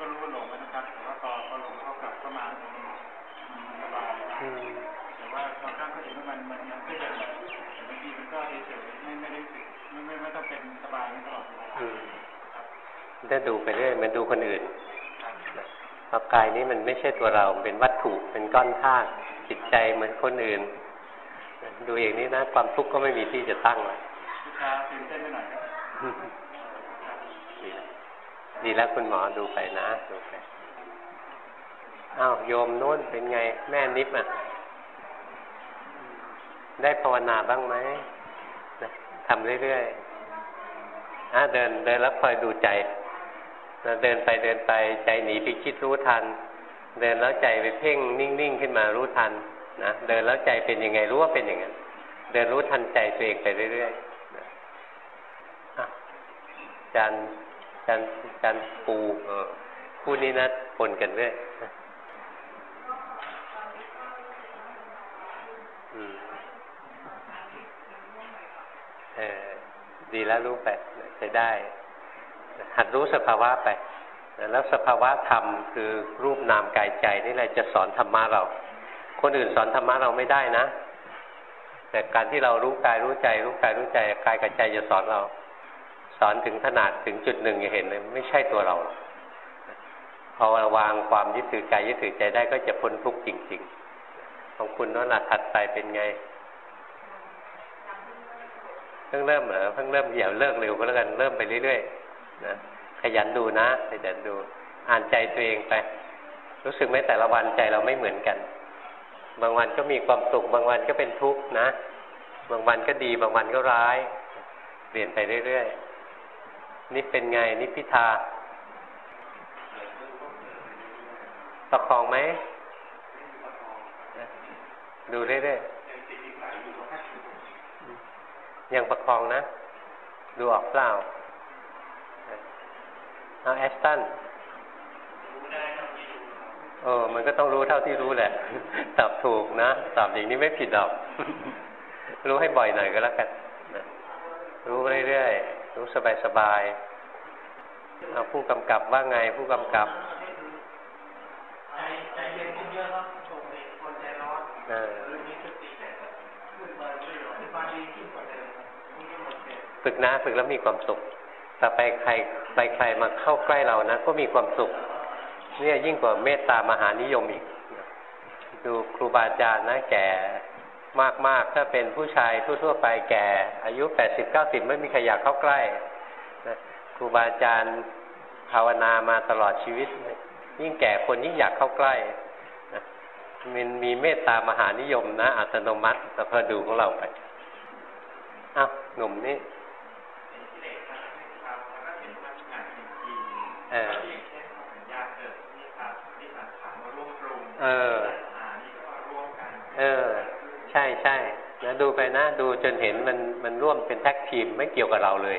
ก็รู้ว่าหลงนะครับแต่ว่าพอพอหลงเขากลับเข้ามามันสบายแต่ว่าบางครั้งก็เห็นว่ามันมันมันก็ยังแบบบางทีมันก็เฉยๆไม่ไม่ได้ไม่ไม่ไม่ต้องเป็นสบายตลอดเวลาได้ดูไปเรื่อยมันดูคนอื่นพอกายนี้มันไม่ใช่ตัวเราเป็นวัตถุเป็นก้อนธาตุจิตใจเหมือนคนอื่น ดูอย่างนี้นะ ความทุกข์ก็ไม่มีที่จะตั้งเลยตื่นเต้นไปหน่อย ดีแล้วคุณหมอดูไปนะดูไปอ้าวโยมโน้นเป็นไง แม่นิบอะ ได้ภาวนาบ้างไหมทำเรื่อยๆอะเดินเดินแล้วคอยดูใจเดินไปเดินไปใจหนีไปคิดรู้ทัน เดินแล้วใจไปเพ่งนิ่งๆขึ้นมารู้ทันนะเดินแล้วใจเป็นยังไงรู้ว่าเป็นอย่างนั้นเดินรู้ทันใจตัวเองไปเรื่อยๆจาน จานจานปูคู่นี้นะปนกันเรื่อยเออดีแล้วรู้ไปใช้ได้ หัดรู้สภาวะไป แล้วสภาวะธรรมคือรูปนามกายใจนี่แหละจะสอนธรรมะเรา คนอื่นสอนธรรมะเราไม่ได้นะ แต่การที่เรารู้กายรู้ใจ รู้กายรู้ใจกายกับใจจะสอนเรา สอนถึงขนาดถึงจุดหนึ่งจะเห็นเลยไม่ใช่ตัวเรา พอวางความยึดถือกายยึดถือใจได้ก็จะพ้นทุกข์จริง ๆ ของคุณนั่นแหละถัดไปเป็นไงเพิ่งเริ่มเหรอเพิ่งเริ่มอย่าเลิกเร็วก็แล้วกันเริ่มไปเรื่อยๆนะขยันดูนะขยันดู อ่านใจตัวเองไป รู้สึกไหมแต่ละวันใจเราไม่เหมือนกัน บางวันก็มีความสุข บางวันก็เป็นทุกข์นะ บางวันก็ดี บางวันก็ร้าย เปลี่ยนไปเรื่อยๆ นี่เป็นไงนี่พิธาประคองไหม ดูเรื่อยๆยังประคองนะ ดูออกเปล่าเอาแอสตันเออ มันก็ต้องรู้เท่าที่รู้แหละ ตอบถูกนะ ตอบอย่างนี้ไม่ผิดหรอก รู้ให้บ่อยหน่อยก็แล้วกัน รู้เรื่อยๆ รู้สบายๆ เอาผู้กำกับว่าไงผู้กำกับใจเย็นขึ้นเยอะครับคนใจร้อนฝึกนะฝึกแล้วมีความสุข ต่อไปใครใครใครมาเข้าใกล้เรานะ ก็มีความสุข เนี่ยยิ่งกว่าเมตตามหานิยมอีก ดูครูบาอาจารย์นะแก่มากๆ ถ้าเป็นผู้ชายทั่ว ๆ ไปแก่ อายุแปดสิบเก้าสิบไม่มีใครอยากเข้าใกล้นะค รูบาอาจารย์ภาวนามาตลอดชีวิต ยิ่งแก่คนยิ่งอยากเข้าใกล้นะมันมีเมตตามหานิยมนะ อัตโนมัติแต่พอดูของเราไปอ้าวหนุ่มนี่เออเออ เออ ใช่ใช่นะดูไปนะ ดูจนเห็นมันมันร่วมเป็นแท็กทีมไม่เกี่ยวกับเราเลย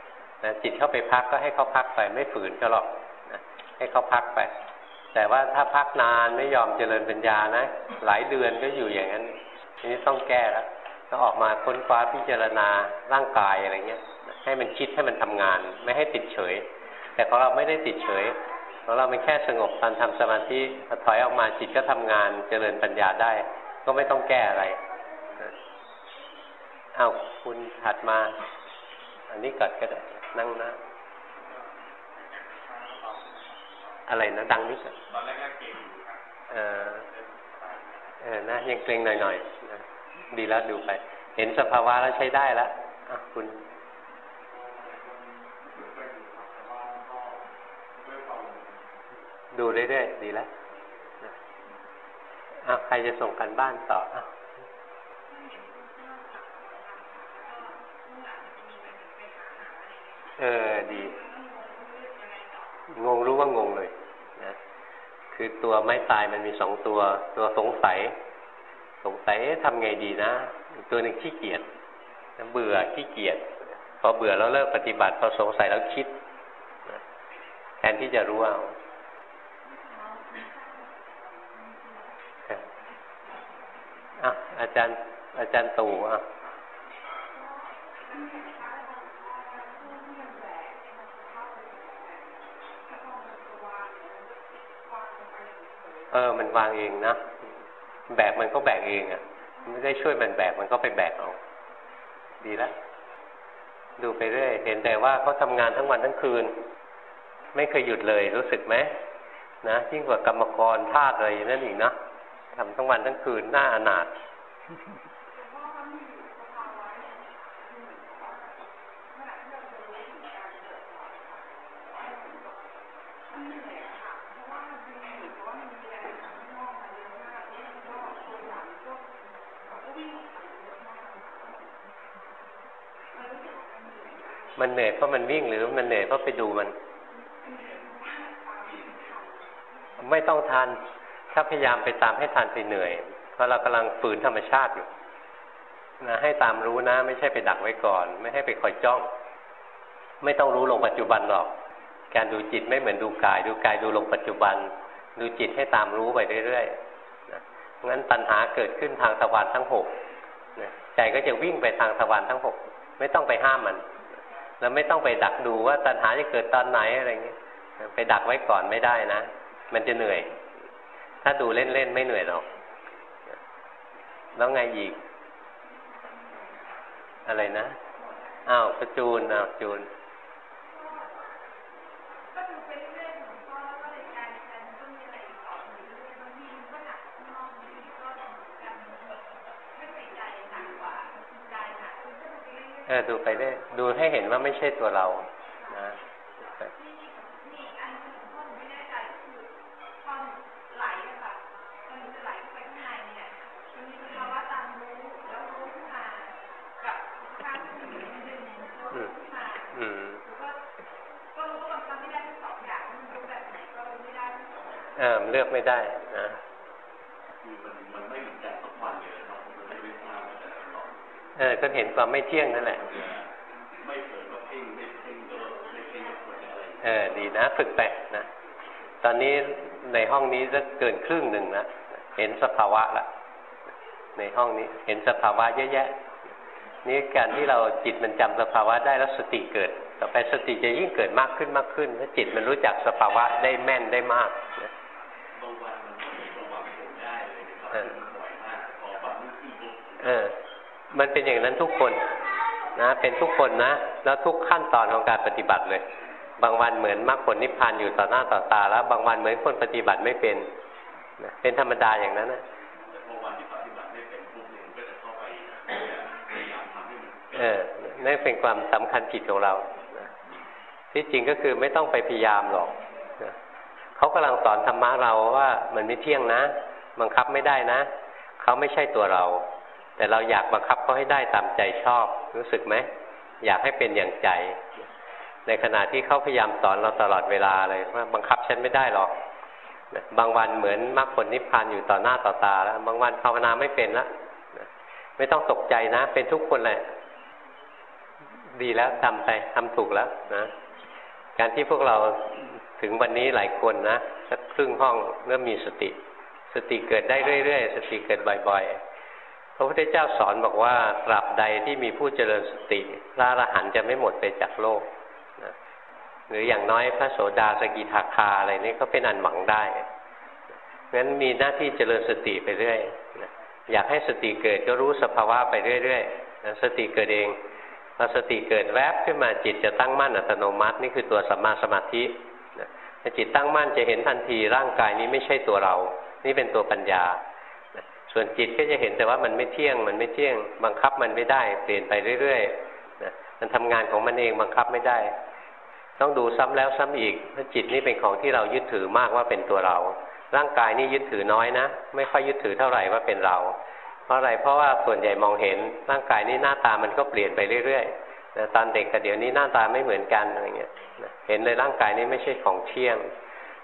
นะจิตเข้าไปพักก็ให้เขาพักไปไม่ฝืนก็หรอกนะให้เขาพักไป แต่ว่าถ้าพักนานไม่ยอมเจริญปัญญานะ หลายเดือนก็อยู่อย่างนั้นนี้ต้องแก้แล้วต้องออกมาค้นคว้าพิจารณาร่างกายอะไรเงี้ย ให้มันคิดให้มันทำงาน ไม่ให้ติดเฉย แต่ของเราไม่ได้ติดเฉยของเราเป็นแค่สงบตอนทำสมาธิถอยออกมาจิตก็ทำงานเจริญปัญญาได้ ก็ไม่ต้องแก้อะไรเอาคุณถัดมา อันนี้กัดก็ได้ นั่งนะอะไรนะดังนิดตอนแรกๆเก่งเออเออนะยังเกรงหน่อยๆนะดีแล้วดูไป เห็นสภาวะแล้วใช้ได้แล้วคุณดูเรื่อยๆดีแล้วอ้าวใครจะส่งกันบ้านต่ออ เออดี งงรู้ว่างงเลยนะคือตัวไม่ตายมันมีสองตัว ตัวสงสัย สงสัยทำไงดีนะตัวหนึ่งขี้เกียจเบื่อขี้เกียจพอเบื่อแล้วเลิกปฏิบัติพอสงสัยแล้วคิดแทนที่จะรู้เอาอะอาจารย์อาจารย์ตู่อะ เออ มันวางเองนะ แบกมันก็แบกเองอะ่ะ ไม่ได้ช่วยมันแบกมันก็ไปแบกเอา ดีแล้วดูไปเรื่อยเห็นแต่ว่าเขาทำงานทั้งวันทั้งคืน ไม่เคยหยุดเลยรู้สึกไหมนะยิ่งกว่ากรรมกรทาสอะไรนั่นอีกนะทำทั้งวันทั้งคืนหน้าอนาถ มันเหนื่อยเพราะมันวิ่งหรือมันเหนื่อยเพราะไปดูมัน ไม่ต้องทานถ้าพยายามไปตามให้ทานไปเหนื่อย เพราะเรากำลังฝืนธรรมชาติอยู่นะให้ตามรู้นะ ไม่ใช่ไปดักไว้ก่อน ไม่ให้ไปคอยจ้อง ไม่ต้องรู้ลงปัจจุบันหรอก การดูจิตไม่เหมือนดูกาย ดูกายดูลงปัจจุบัน ดูจิตให้ตามรู้ไปเรื่อยๆนะงั้นตัณหาเกิดขึ้นทางทวารทั้งหกใจก็จะวิ่งไปทางทวารทั้งหกไม่ต้องไปห้ามมัน แล้วไม่ต้องไปดักดูว่าตัณหาจะเกิดตอนไหนอะไรเงี้ยไปดักไว้ก่อนไม่ได้นะ มันจะเหนื่อย ถ้าดูเล่นๆไม่เหนื่อยหรอก แล้วไงอีก อะไรนะ อ้าวประจูนอ้าวจูน ออดูไปได้ดูให้เห็นว่าไม่ใช่ตัวเรา นะเออเลือกไม่ได้นะเออก็เห็นความไม่เที่ยงนั่นแหละเออดีนะฝึกไปนะตอนนี้ในห้องนี้จะเกินครึ่งหนึ่งนะเห็นสภาวะละในห้องนี้เห็นสภาวะเยอะแยะนี่การที่เราจิตมันจำสภาวะได้แล้วสติเกิด ต่อไปสติจะยิ่งเกิดมากขึ้นมากขึ้นถ้าจิตมันรู้จักสภาวะได้แม่นได้มากนะเออ มันเป็นอย่างนั้นทุกคนนะ เป็นทุกคนนะ แล้วทุกขั้นตอนของการปฏิบัติเลย บางวันเหมือนมรรคผลนิพพานอยู่ต่อหน้าต่อตา แล้ว บางวันเหมือนคนปฏิบัติไม่เป็นนะเป็นธรรมดาอย่างนั้นนะเออนั่นเป็นความสำคัญจิตของเราที่จริงก็คือไม่ต้องไปพยายามหรอกเขากำลังสอนธรรมะเราว่ามันไม่เที่ยงนะ บังคับไม่ได้นะ เขาไม่ใช่ตัวเรา แต่เราอยากบังคับเขาให้ได้ตามใจชอบ รู้สึกไหมอยากให้เป็นอย่างใจ ในขณะที่เขาพยายามสอนเราตลอดเวลาเลยว่าบังคับฉันไม่ได้หรอกบางวันเหมือนมรรคผลนิพพานอยู่ต่อหน้าต่อตาแล้ว บางวันภาวนาไม่เป็นละไม่ต้องตกใจนะ เป็นทุกคนแหละ ดีแล้วทำไปทำถูกแล้วนะการที่พวกเราถึงวันนี้หลายคนนะสักครึ่งห้องเริ่มมีสติ สติเกิดได้เรื่อยๆ สติเกิดบ่อย ๆ ระพุทธเจ้าสอนบอกว่าตราบใดที่มีผู้เจริญสติ พระอรหันต์จะไม่หมดไปจากโลกนะหรืออย่างน้อยพระโสดาสกิทาคาอะไรนี่ก็เป็นอันหวังได้งั้นมีหน้าที่เจริญสติไปเรื่อยนะอยากให้สติเกิดก็รู้สภาวะไปเรื่อยๆนะสติเกิดเองพอสติเกิดแวบขึ้นมาจิตจะตั้งมั่นอัตโนมัติ นี่คือตัวสัมมาสมาธิจิตตั้งมั่นจะเห็นทันทีร่างกายนี้ไม่ใช่ตัวเรา นี่เป็นตัวปัญญา ส่วนจิตก็จะเห็นแต่ว่ามันไม่เที่ยง มันไม่เที่ยง บังคับมันไม่ได้ เปลี่ยนไปเรื่อยๆนะมันทำงานของมันเองบังคับไม่ได้ ต้องดูซ้ำแล้วซ้ำอีกเพราะจิตนี่เป็นของที่เรายึดถือมากว่าเป็นตัวเรา ร่างกายนี่ยึดถือน้อยนะ ไม่ค่อยยึดถือเท่าไหร่ว่าเป็นเรา เพราะอะไร เพราะว่าส่วนใหญ่มองเห็น ร่างกายนี่หน้าตามันก็เปลี่ยนไปเรื่อยๆนะตอนเด็กกับเดี๋ยวนี้หน้าตาไม่เหมือนกันอะไรเงี้ยเห็นเลยร่างกายนี้ไม่ใช่ของเที่ยง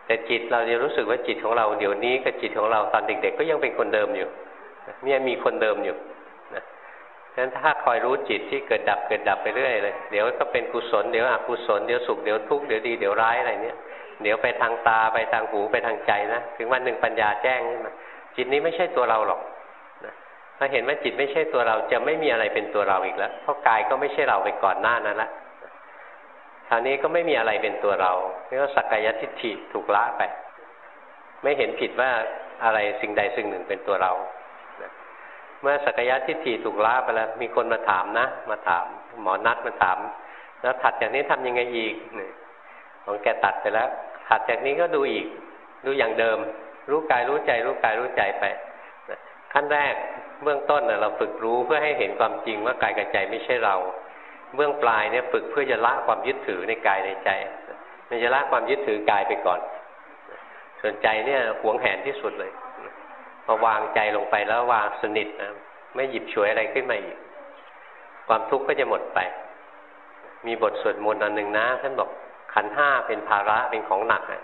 แต่จิตเราจะรู้สึกว่าจิตของเราเดี๋ยวนี้กับจิตของเราตอนเด็ก ๆ ก็ยังเป็นคนเดิมอยู่เนี่ยมีคนเดิมอยู่นะฉะนั้นถ้าคอยรู้จิตที่เกิดดับเกิดดับไปเรื่อยเลย เดี๋ยวก็เป็นกุศลเดี๋ยวอกุศลเดี๋ยวสุขเดี๋ยวทุกข์เดี๋ยวดีเดี๋ยวร้ายอะไรเนี่ยเดี๋ยวไปทางตาไปทางหูไปทางใจนะถึงวันหนึ่งปัญญาแจ้งขึ้นมาจิตนี้ไม่ใช่ตัวเราหรอกนะถ้าเห็นว่าจิตไม่ใช่ตัวเราจะไม่มีอะไรเป็นตัวเราอีกแล้วเพราะกายก็ไม่ใช่เราไปก่อนหน้านั้นละ คราวนี้ก็ไม่มีอะไรเป็นตัวเราเรียกว่าสักกายทิฏฐิถูกละไป ไม่เห็นผิดว่าอะไรสิ่งใดสิ่งหนึ่งเป็นตัวเรา เมื่อสักกายทิฏฐิถูกละไปแล้ว มีคนมาถามนะ มาถาม หมอนัดมาถาม แล้วถัดจากนี้ทำยังไงอีกของแกตัดไปแล้ว ถัดจากนี้ก็ดูอีก ดูอย่างเดิม รู้กายรู้ใจ รู้กายรู้ใจไปขั้นแรกเบื้องต้นเราฝึกรู้เพื่อให้เห็นความจริงว่ากายกับใจไม่ใช่เรา เบื้องปลายเนี่ยฝึกเพื่อจะละความยึดถือในกายในใจ มันจะละความยึดถือกายไปก่อน ส่วนใจเนี่ยหวงแหนที่สุดเลยพอวางใจลงไปแล้ววางสนิทนะไม่หยิบฉวยอะไรขึ้นมาอีก ความทุกข์ก็จะหมดไป มีบทสวดมนต์อันหนึ่งนะท่านบอกขันห้าเป็นภาระเป็นของหนักอะ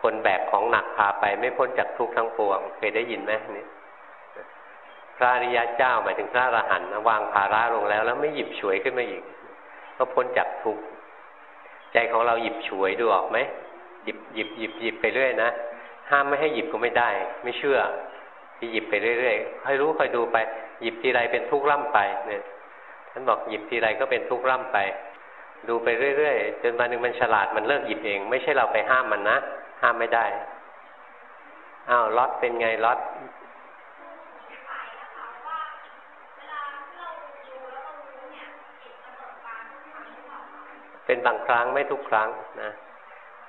คนแบกของหนักพาไปไม่พ้นจากทุกข์ทั้งปวง เคยได้ยินไหมนี่ พระอริยะเจ้าหมายถึงพระอรหันต์วางภาระลงแล้ว แล้วไม่หยิบฉวยขึ้นมาอีก ก็พ้นจากทุกข์ใจของเราหยิบฉวยดูออกไหมหยิบหยิบหยิบหยิบไปเรื่อยนะห้ามไม่ให้หยิบก็ไม่ได้ ไม่เชื่อที่หยิบไปเรื่อยๆให้รู้คอยดูไป หยิบทีไรเป็นทุกข์ร่ำไปเนี่ยท่านบอกหยิบทีไรก็เป็นทุกข์ร่ำไป ดูไปเรื่อยๆจนมาหนึ่งมันฉลาดมันเลิกหยิบเอง ไม่ใช่เราไปห้ามมันนะห้ามไม่ได้อ้าวล็อตเป็นไงล็อต เป็นบางครั้งไม่ทุกครั้งนะ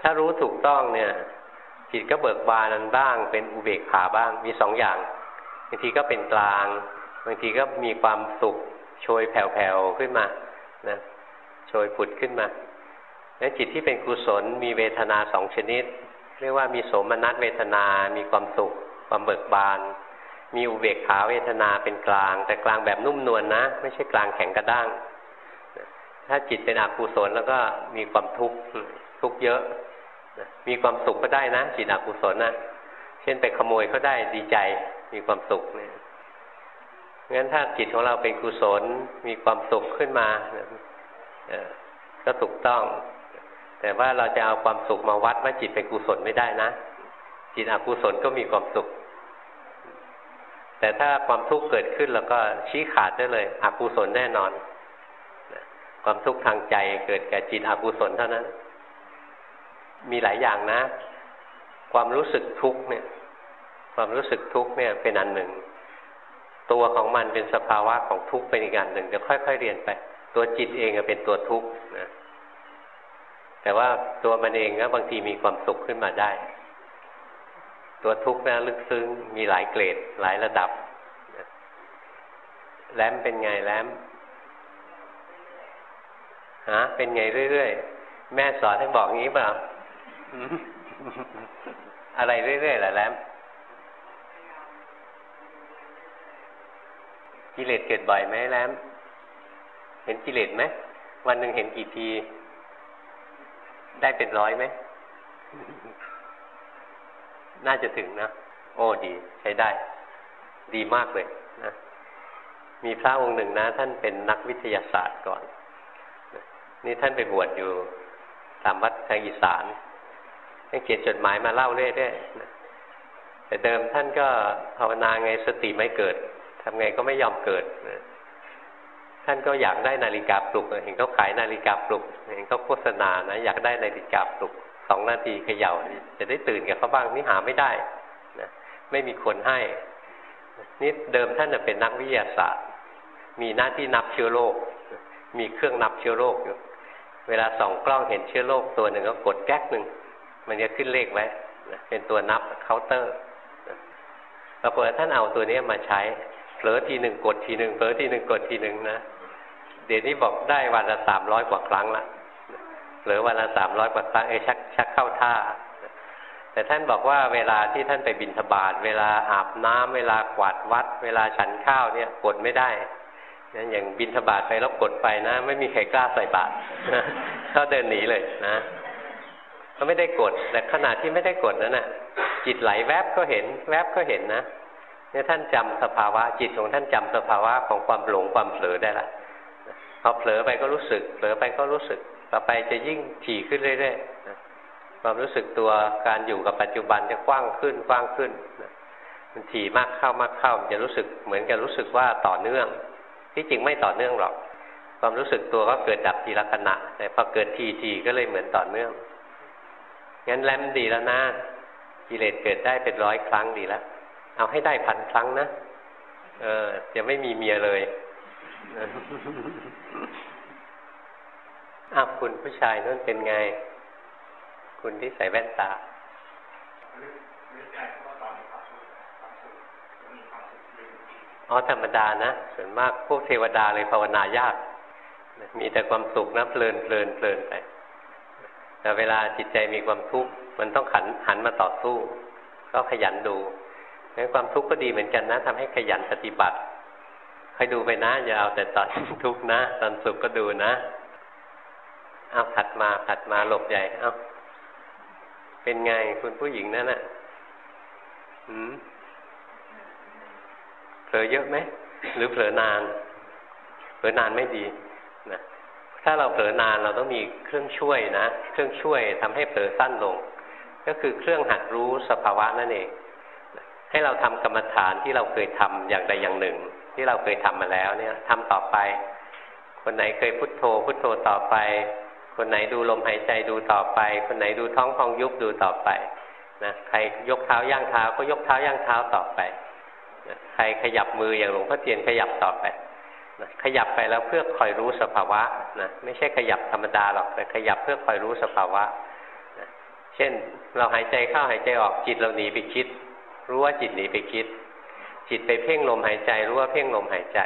ถ้ารู้ถูกต้องเนี่ยจิตก็เบิกบานันบ้าง เป็นอุเบกขาบ้าง มีสองอย่างบางทีก็เป็นกลางบางทีก็มีความสุขโชยแผ่วๆขึ้นมานะโชยผุดขึ้นมาแล้วจิตที่เป็นกุศลมีเวทนาสองชนิด เรียกว่ามีโสมนัสเวทนา มีความสุข ความเบิกบาน มีอุเบกขาเวทนาเป็นกลาง แต่กลางแบบนุ่มนวลนนะ ไม่ใช่กลางแข็งกระด้าง ถ้าจิตเป็นอกุศลแล้วก็มีความทุกข์ทุกข์เยอะ มีความสุขก็ได้นะจิตอกุศลนะเช่นไปขโมยเขาได้ดีใจมีความสุขเนี่ยงั้นถ้าจิตของเราเป็นกุศลมีความสุขขึ้นมาก็ถูกต้อง แต่ว่าเราจะเอาความสุขมาวัดว่าจิตเป็นกุศลไม่ได้นะ จิตอกุศลก็มีความสุข แต่ถ้าความทุกข์เกิดขึ้นแล้วก็ชี้ขาดได้เลยอกุศลแน่นอน ความทุกข์ทางใจเกิดแก่จิตอกุศลเท่านั้น มีหลายอย่างนะ ความรู้สึกทุกข์เนี่ย ความรู้สึกทุกข์เนี่ยเป็นอันหนึ่ง ตัวของมันเป็นสภาวะของทุกข์เป็นอีกอันหนึ่งจะค่อย ๆ เรียนไป ตัวจิตเองเป็นตัวทุกข์นะแต่ว่าตัวมันเองก็บางทีมีความสุขขึ้นมาได้ ตัวทุกข์นะลึกซึ้งมีหลายเกรดหลายระดับแลมเป็นไงแลม ฮะเป็นไงเรื่อยๆ แม่สอนให้บอกงี้เปล่าอะไรเรื่อยๆล่ะแล้วกิเลสเกิดบ่อยไหมแล้วเห็นกิเลสไหมวันหนึ่งเห็นกี่ที ได้เป็นร้อยไหม น่าจะถึงนะ โอ้ดี ใช้ได้ ดีมากเลยนะมีพระองค์หนึ่งนะ ท่านเป็นนักวิทยาศาสตร์ก่อน นี่ท่านไปบวชอยู่ตามวัดทางอีสานท่านเขียนจดหมายมาเล่าเรื่อยๆแต่เดิมท่านก็ภาวนาไงสติไม่เกิดทำไงก็ไม่ยอมเกิดท่านก็อยากได้นาฬิกาปลุก เห็นเขาขายนาฬิกาปลุก เห็นเขาโฆษณานะ อยากได้นาฬิกาปลุกสองนาทีเขย่าจะได้ตื่นกับเขาบ้างนี่หาไม่ได้นะไม่มีคนให้นี่เดิมท่านเป็นนักวิทยาศาสตร์ มีหน้าที่นับเชื้อโรคมีเครื่องนับเชื้อโรคอยู่ เวลาส่องกล้องเห็นเชื้อโรคตัวหนึ่งก็กดแก๊กหนึ่งมันจะขึ้นเลขไว้เป็นตัวนับเคาน์เตอร์ปรากฏท่านเอาตัวนี้มาใช้เผลอทีหนึ่งกดทีหนึ่งเผลอทีหนึ่งกดทีหนึ่งนะเดี๋ยวนี้บอกได้วันละสามร้อยกว่าครั้งละเผลอวันละสามร้อยกว่าครั้งเอ้ชักชักเข้าท่า แต่ท่านบอกว่าเวลาที่ท่านไปบินทบาทเวลาอาบน้ำเวลากวาดวัด เวลาฉันข้าวเนี่ยกดไม่ได้ นอย่างบินทบาทไปแล้วกดไปนะ ไม่มีใครกล้าใส่บาตรเขาเดินหนีเลยนะเขาไม่ได้กด แต่ขณะที่ไม่ได้กดนั้นน่ะ จิตไหลแวบก็เห็น แวบก็เห็นนะเนี่ยท่านจำสภาวะ จิตของท่านจำสภาวะของความหลงความเผลอได้ละพอเผลอไปก็รู้สึก เผลอไปก็รู้สึก ต่อไปจะยิ่งถี่ขึ้นเรื่อยๆความรู้สึกตัวการอยู่กับปัจจุบันจะกว้างขึ้นกว้างขึ้นมันถี่มากเข้ามากเข้ามันจะรู้สึกเหมือนกับรู้สึกว่าต่อเนื่อง ที่จริงไม่ต่อเนื่องหรอก ความรู้สึกตัวก็เกิดดับทีละขณะ แต่พอเกิดทีทีก็เลยเหมือนต่อเนื่อง งั้นแลมดีแล้วนะกิเลสเกิดได้เป็นร้อยครั้งดีแล้ว เอาให้ได้พันครั้งนะ เออจะไม่มีเมียเลยอ้าวคุณผู้ชายนั่นเป็นไง คุณที่ใส่แว่นตา อ๋อธรรมดานะ ส่วนมากพวกเทวดาเลยภาวนายาก มีแต่ความสุขนะเพลินเพลินเพลินไปแต่เวลาจิตใจมีความทุกข์มันต้องขันหันมาต่อสู้ ก็ขยันดูงั้นความทุกข์ก็ดีเหมือนกันนะทำให้ขยันปฏิบัติคอยดูไปนะ อย่าเอาแต่ตอนทุกข์นะตอนสุขก็ดูนะเอาถัดมาถัดมาหลบใหญ่เอาเป็นไงคุณผู้หญิงนั่นน่ะหืม เผลอเยอะไหมหรือเผลอนาน เผลอนานไม่ดีนะถ้าเราเผลอนานเราต้องมีเครื่องช่วยนะ เครื่องช่วยทำให้เผลอสั้นลง ก็คือเครื่องหัดรู้สภาวะนั่นเองให้เราทำกรรมฐานที่เราเคยทำอย่างใดอย่างหนึ่ง ที่เราเคยทำมาแล้วเนี่ยทำต่อไป คนไหนเคยพุทโธ พุทโธต่อไป คนไหนดูลมหายใจดูต่อไป คนไหนดูท้องพองยุบดูต่อไปนะใครยกเท้าย่างเท้าก็ยกเท้าย่างเท้าต่อไป ใครขยับมืออย่างหลวงพ่อเทียนขยับต่อไปนะขยับไปแล้วเพื่อคอยรู้สภาวะนะไม่ใช่ขยับธรรมดาหรอกแต่ขยับเพื่อคอยรู้สภาวะนะเช่นเราหายใจเข้าหายใจออกจิตเราหนีไปคิด รู้ว่าจิตหนีไปคิด จิตไปเพ่งลมหายใจรู้ว่าเพ่งลมหายใจ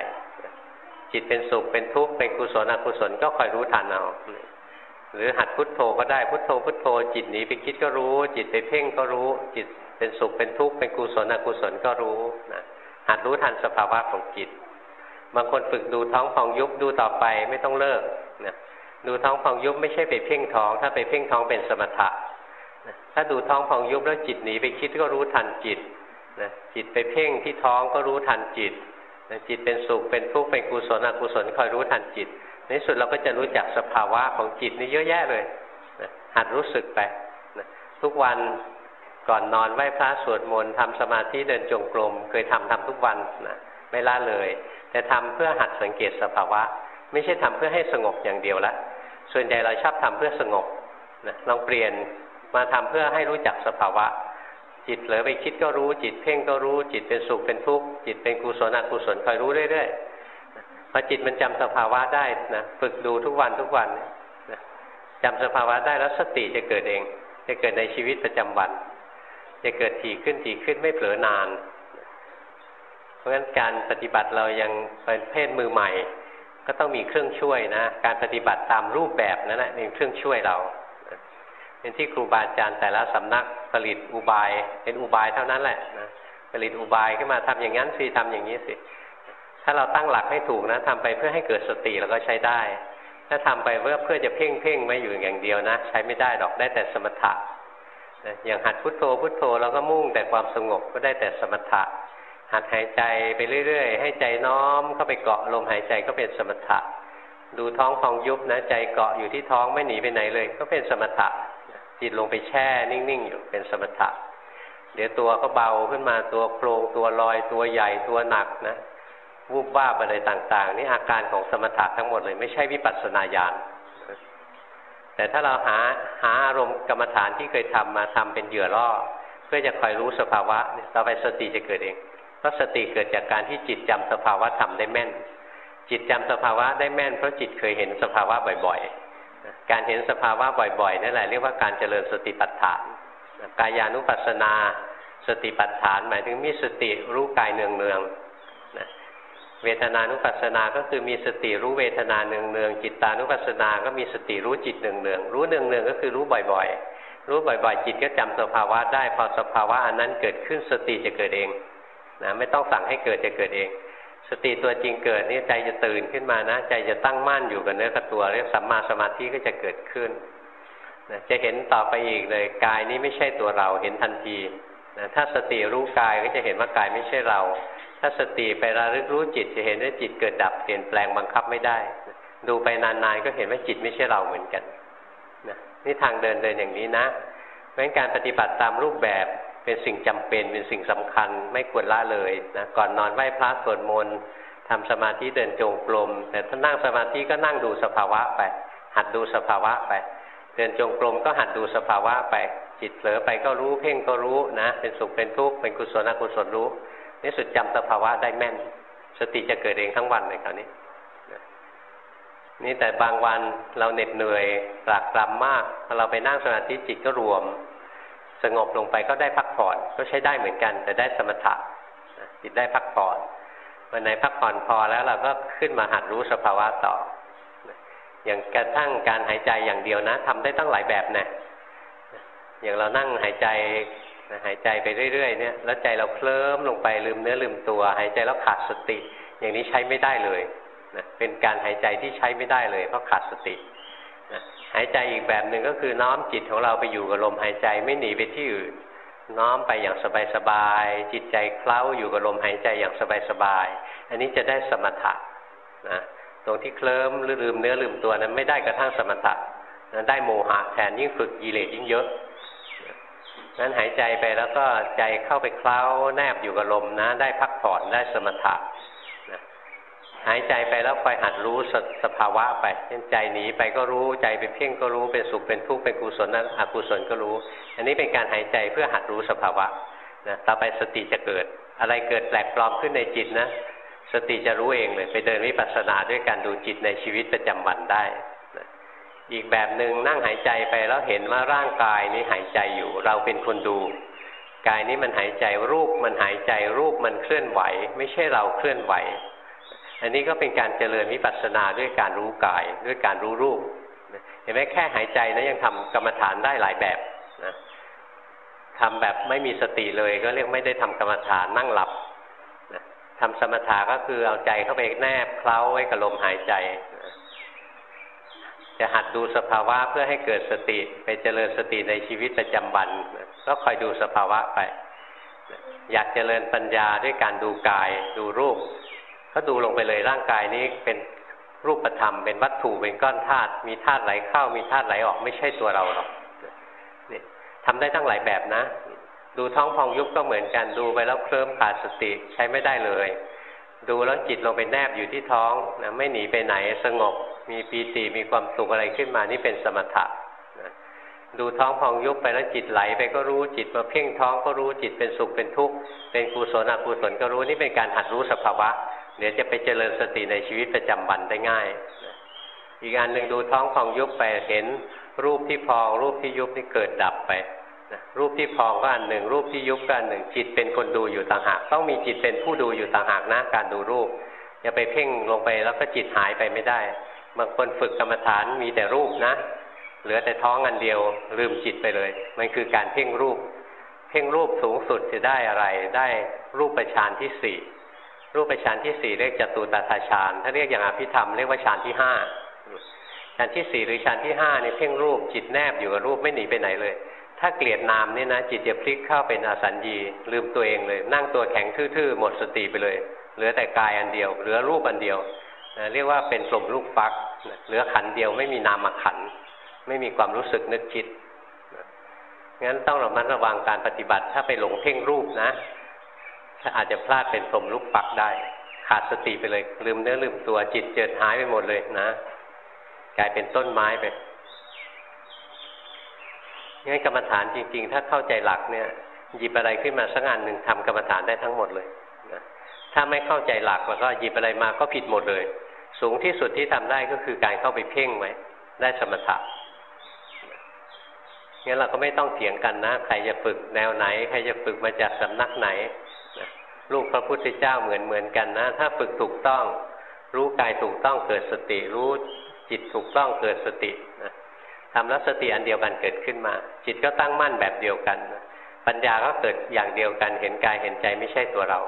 จิตเป็นสุขเป็นทุกข์เป็นกุศลอกุศลก็คอยรู้ทันเอาหรือหัดพุทโธก็ได้พุทโธพุทโธ จิตหนีไปคิดก็รู้ จิตไปเพ่งก็รู้ จิตเป็นสุขเป็นทุกข์เป็นกุศลอกุศลก็รู้นะ หัดรู้ทันสภาวะของจิต บางคนฝึกดูท้องฟองยุบดูต่อไปไม่ต้องเลิกนะดูท้องฟองยุบไม่ใช่ไปเพ่งท้อง ถ้าไปเพ่งท้องเป็นสมถะถ้าดูท้องฟองยุบแล้วจิตหนีไปคิดก็รู้ทันจิตนะจิตไปเพ่งที่ท้องก็รู้ทันจิตนะจิตเป็นสุขเป็นทุกข์เป็นกุศลอกุศลคอยรู้ทันจิต ในสุดเราก็จะรู้จักสภาวะของจิตนี่เยอะแยะเลยนะหัดรู้สึกไปนะทุกวัน ก่อนนอนไหว้พระสวดมนต์ทำสมาธิเดินจงกรมเคยทำทำทุกวันนะไม่ละเลย แต่ทำเพื่อหัดสังเกตสภาวะ ไม่ใช่ทำเพื่อให้สงบอย่างเดียวละส่วนใหญ่เราชอบทำเพื่อสงบนะลองเปลี่ยนมาทำเพื่อให้รู้จักสภาวะ จิตเผลอไปคิดก็รู้จิตเพ่งก็รู้ จิตเป็นสุขเป็นทุกข์จิตเป็นกุศลอกุศลคอยรู้เรื่อยๆพอจิตมันจำสภาวะได้นะฝึกดูทุกวันทุกวันนะจำสภาวะได้แล้วสติจะเกิดเอง จะเกิดในชีวิตประจำวัน จะเกิดถี่ขึ้นถี่ขึ้นไม่เผลอนาน เพราะฉะนั้นการปฏิบัติเรายังเป็นเพศมือใหม่ ก็ต้องมีเครื่องช่วยนะ การปฏิบัติตามรูปแบบนั้นแหละเป็นเครื่องช่วยเราเป็นที่ครูบาอาจารย์แต่ละสำนักผลิตอุบาย เป็นอุบายเท่านั้นแหละนะผลิตอุบายขึ้นมาทำอย่างนั้นสิทำอย่างนี้สิ ถ้าเราตั้งหลักให้ถูกนะทำไปเพื่อให้เกิดสติเราก็ใช้ได้ ถ้าทำไปเพื่อเพื่อจะเพ่งเพ่งไม่อยู่อย่างเดียวนะ ใช้ไม่ได้ดอกได้แต่สมถะ อย่างหัดพุทโธพุทโธเราก็มุ่งแต่ความสงบก็ได้แต่สมถะ หัดหายใจไปเรื่อยๆ ให้ใจน้อมเข้าไปเกาะลมหายใจก็เป็นสมถะ ดูท้องฟองยุบนะใจเกาะอยู่ที่ท้องไม่หนีไปไหนเลย ก็เป็นสมถะจิตลงไปแช่นิ่งๆอยู่เป็นสมถะ เดี๋ยวตัวก็เบาขึ้นมาตัวโครงตัวลอยตัวใหญ่ตัวหนักนะวูบว่าอะไรต่างๆ นี่อาการของสมถะทั้งหมดเลยไม่ใช่วิปัสสนาญาณ แต่ถ้าเราหาหาอารมณ์กรรมฐานที่เคยทำมาทำเป็นเหยื่อล่อเพื่อจะคอยรู้สภาวะต่อไปสติจะเกิดเองเพราะสติเกิดจากการที่จิตจำสภาวะทำได้แม่น จิตจำสภาวะได้แม่น เพราะจิตเคยเห็นสภาวะบ่อยๆ การเห็นสภาวะบ่อยๆนั่นแหละเรียกว่าการเจริญสติปัฏฐานกายานุปัสสนา สติปัฏฐาน หมายถึงมีสติรู้กายเนืองๆนะ เวทนานุปัสสนา ก็คือมีสติรู้เวทนาเนืองๆจิตตานุปัสสนา ก็มีสติรู้จิตเนืองๆรู้เนืองๆก็คือรู้บ่อยๆ รู้บ่อยๆ จิตก็จำสภาวะได้ พอสภาวะอันนั้นเกิดขึ้นสติจะเกิดเองนะไม่ต้องสั่งให้เกิดจะเกิดเอง สติตัวจริงเกิดนี่ใจจะตื่นขึ้นมานะ ใจจะตั้งมั่นอยู่กับเนื้อกับตัว เรียกสัมมาสมาธิก็จะเกิดขึ้นนะจะเห็นต่อไปอีกเลยกายนี้ไม่ใช่ตัวเราเห็นทันทีนะถ้าสติรู้กายก็จะเห็นว่ากายไม่ใช่เรา ถ้าสติไประลึกรู้จิตจะเห็นว่าจิตเกิดดับเปลี่ยนแปลงบังคับไม่ได้ ดูไปนานๆก็เห็นว่าจิตไม่ใช่เราเหมือนกันนะนี่ทางเดินเดินอย่างนี้นะเพราะฉะนั้นการปฏิบัติตามรูปแบบเป็นสิ่งจำเป็นเป็นสิ่งสำคัญไม่ควรละเลยนะก่อนนอนไหว้พระสวดมนต์ทำสมาธิเดินจงกรมแต่ถ้านั่งสมาธิก็นั่งดูสภาวะไป หัดดูสภาวะไป เดินจงกรมก็หัดดูสภาวะไป จิตเผลอไปก็รู้เพ่งก็รู้นะ เป็นสุขเป็นทุกข์เป็นกุศลอกุศลรู้ ในสุดจำสภาวะได้แม่น สติจะเกิดเองทั้งวันเลยคราวนี้นี่แต่บางวันเราเหน็ดเหนื่อยปรากตรำมากพอเราไปนั่งสมาธิจิตก็รวม สงบลงไปก็ได้พักผ่อนก็ใช้ได้เหมือนกัน แต่ได้สมถะจิตได้พักผ่อนวันไหนพักผ่อนพอแล้วเราก็ขึ้นมาหัดรู้สภาวะต่อ อย่างกระทั่งการหายใจอย่างเดียวนะทำได้ตั้งหลายแบบนะอย่างเรานั่งหายใจ หายใจไปเรื่อยๆเนี่ยแล้วใจเราเคลิ้มลงไปลืมเนื้อลืมตัว หายใจแล้วขาดสติ อย่างนี้ใช้ไม่ได้เลยนะเป็นการหายใจที่ใช้ไม่ได้เลยเพราะขาดสตินะหายใจอีกแบบหนึ่งก็คือน้อมจิตของเราไปอยู่กับลมหายใจไม่หนีไปที่อื่น น้อมไปอย่างสบายๆจิตใจเคล้าอยู่กับลมหายใจอย่างสบายๆอันนี้จะได้สมถะนะตรงที่เคลิ้มหรือลืมเนื้อลืมตัวนั้นไม่ได้กระทั่งสมถะนะได้โมหะแทนยิ่งฝึกกิเลสยิ่งเยอะ นั้นหายใจไปแล้วก็ใจเข้าไปเคล้าแนบอยู่กับลมนะ ได้พักผ่อนได้สมถะหายใจไปแล้วคอยหัดรู้สสภาวะไปเช่นใจหนีไปก็รู้ใจไปเพ่งก็รู้เป็นสุขเป็นทุกข์เป็นกุศลนั้นอกุศลก็รู้ อันนี้เป็นการหายใจเพื่อหัดรู้สภาวะนะต่อไปสติจะเกิด อะไรเกิดแปลกปลอมขึ้นในจิตนะ สติจะรู้เองเลย ไปเดินวิปัสสนาด้วยการดูจิตในชีวิตประจำวันได้ อีกแบบหนึ่งนั่งหายใจไปแล้วเห็นว่าร่างกายนี้หายใจอยู่ เราเป็นคนดู กายนี้มันหายใจรูปมันหายใจรูปมันเคลื่อนไหว ไม่ใช่เราเคลื่อนไหว อันนี้ก็เป็นการเจริญวิปัสสนาด้วยการรู้กายด้วยการรู้รูปเห็นไหมแค่หายใจนะยังทำกรรมฐานได้หลายแบบนะทำแบบไม่มีสติเลยก็เรียกไม่ได้ทำกรรมฐานนั่งหลับนะทำสมถะก็คือเอาใจเข้าไปแนบเคล้าไว้กับลมหายใจ จะหัดดูสภาวะเพื่อให้เกิดสติไปเจริญสติในชีวิตประจำวันก็คอยดูสภาวะไป อยากเจริญปัญญาด้วยการดูกาย ดูรูป ก็ดูลงไปเลยร่างกายนี้เป็นรูปธรรมเป็นวัตถุเป็นก้อนธาตุมีธาตุไหลเข้ามีธาตุไหลออกไม่ใช่ตัวเราหรอกนี่ทำได้ตั้งหลายแบบนะ ดูท้องพองยุบก็เหมือนกันดูไปแล้วเคลิ้มขาดสติใช้ไม่ได้เลย ดูแล้วจิตลงไปแนบอยู่ที่ท้องนะไม่หนีไปไหนสงบ มีปีติมีความสุขอะไรขึ้นมานี่เป็นสมถะนะดูท้องพองยุบไปแล้วจิตไหลไปก็รู้จิตมาเพ่งท้องก็รู้จิตเป็นสุขเป็นทุกข์เป็นกุศลอกุศลก็รู้นี่เป็นการหัดรู้สภาวะ เดี๋ยวจะไปเจริญสติในชีวิตประจำวันได้ง่ายอีกอันหนึ่งดูท้องพองยุบไปเห็นรูปที่พองรูปที่ยุบนี่เกิดดับไปรูปที่พองก็อันหนึ่ง รูปที่ยุบก็อันหนึ่ง จิตเป็นคนดูอยู่ต่างหาก ต้องมีจิตเป็นผู้ดูอยู่ต่างหากนะการดูรูปอย่าไปเพ่งลงไปแล้วก็จิตหายไปไม่ได้ บางคนฝึกกรรมฐานมีแต่รูปนะ เหลือแต่ท้องอันเดียว ลืมจิตไปเลย มันคือการเพ่งรูป เพ่งรูปสูงสุดจะได้อะไร ได้รูปประชานที่สี่รูปฌานที่สี่เรียกจตุตถาฌาน ถ้าเรียกอย่างอภิธรรมเรียกว่าฌานที่ห้าฌานที่สี่หรือฌานที่ห้านี่เพ่งรูปจิตแนบอยู่กับรูปไม่หนีไปไหนเลย ถ้าเกลียดนามนี่นะ จิตจะพลิกเข้าเป็นอสัญญี ลืมตัวเองเลย นั่งตัวแข็งทื่อๆหมดสติไปเลย เหลือแต่กายอันเดียว เหลือรูปอันเดียว นะเรียกว่าเป็นกลมลูกฟักเหลือขันเดียวไม่มีนามขัน ไม่มีความรู้สึกนึกคิดงั้นต้องระมัดระวังการปฏิบัติถ้าไปหลงเพ่งรูปนะถ้าอาจจะพลาดเป็นพรมลุกปักได้ ขาดสติไปเลยลืมเนื้อลืมตัวจิตเจิดหายไปหมดเลยนะกลายเป็นต้นไม้ไปงั้นกรรมฐานจริง ๆ ถ้าเข้าใจหลักเนี่ยหยิบอะไรขึ้นมาสักอันหนึ่งทำกรรมฐานได้ทั้งหมดเลยนะถ้าไม่เข้าใจหลักแล้วก็หยิบอะไรมาก็ผิดหมดเลย สูงที่สุดที่ทำได้ก็คือการเข้าไปเพ่งไว้ ได้สมถะงั้นเราก็ไม่ต้องเถียงกันนะ ใครจะฝึกแนวไหน ใครจะฝึกมาจากสำนักไหนลูกพระพุทธเจ้าเหมือนเหมือนกันนะ ถ้าฝึกถูกต้อง รู้กายถูกต้องเกิดสติ รู้จิตถูกต้องเกิดสตินะทำแล้วสติอันเดียวกันเกิดขึ้นมา จิตก็ตั้งมั่นแบบเดียวกัน ปัญญาก็เกิดอย่างเดียวกัน เห็นกายเห็นใจไม่ใช่ตัวเรา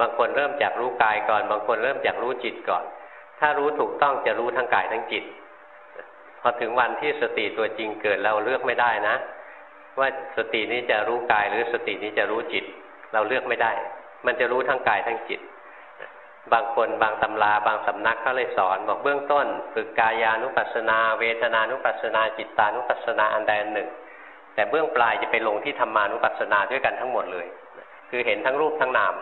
บางคนเริ่มจากรู้กายก่อน บางคนเริ่มจากรู้จิตก่อน ถ้ารู้ถูกต้องจะรู้ทั้งกายทั้งจิต พอถึงวันที่สติตัวจริงเกิดเราเลือกไม่ได้นะ ว่าสตินี้จะรู้กายหรือสตินี้จะรู้จิต เราเลือกไม่ได้ มันจะรู้ทั้งกายทั้งจิต บางคนบางตำราบางสำนักก็เลยสอน บอกเบื้องต้นฝึกกายานุปัสสนา เวทนานุปัสสนาจิตานุปัสสนาอันใดอันหนึ่ง แต่เบื้องปลายจะไปลงที่ธรรมานุปัสสนาด้วยกันทั้งหมดเลย คือเห็นทั้งรูปทั้งนาม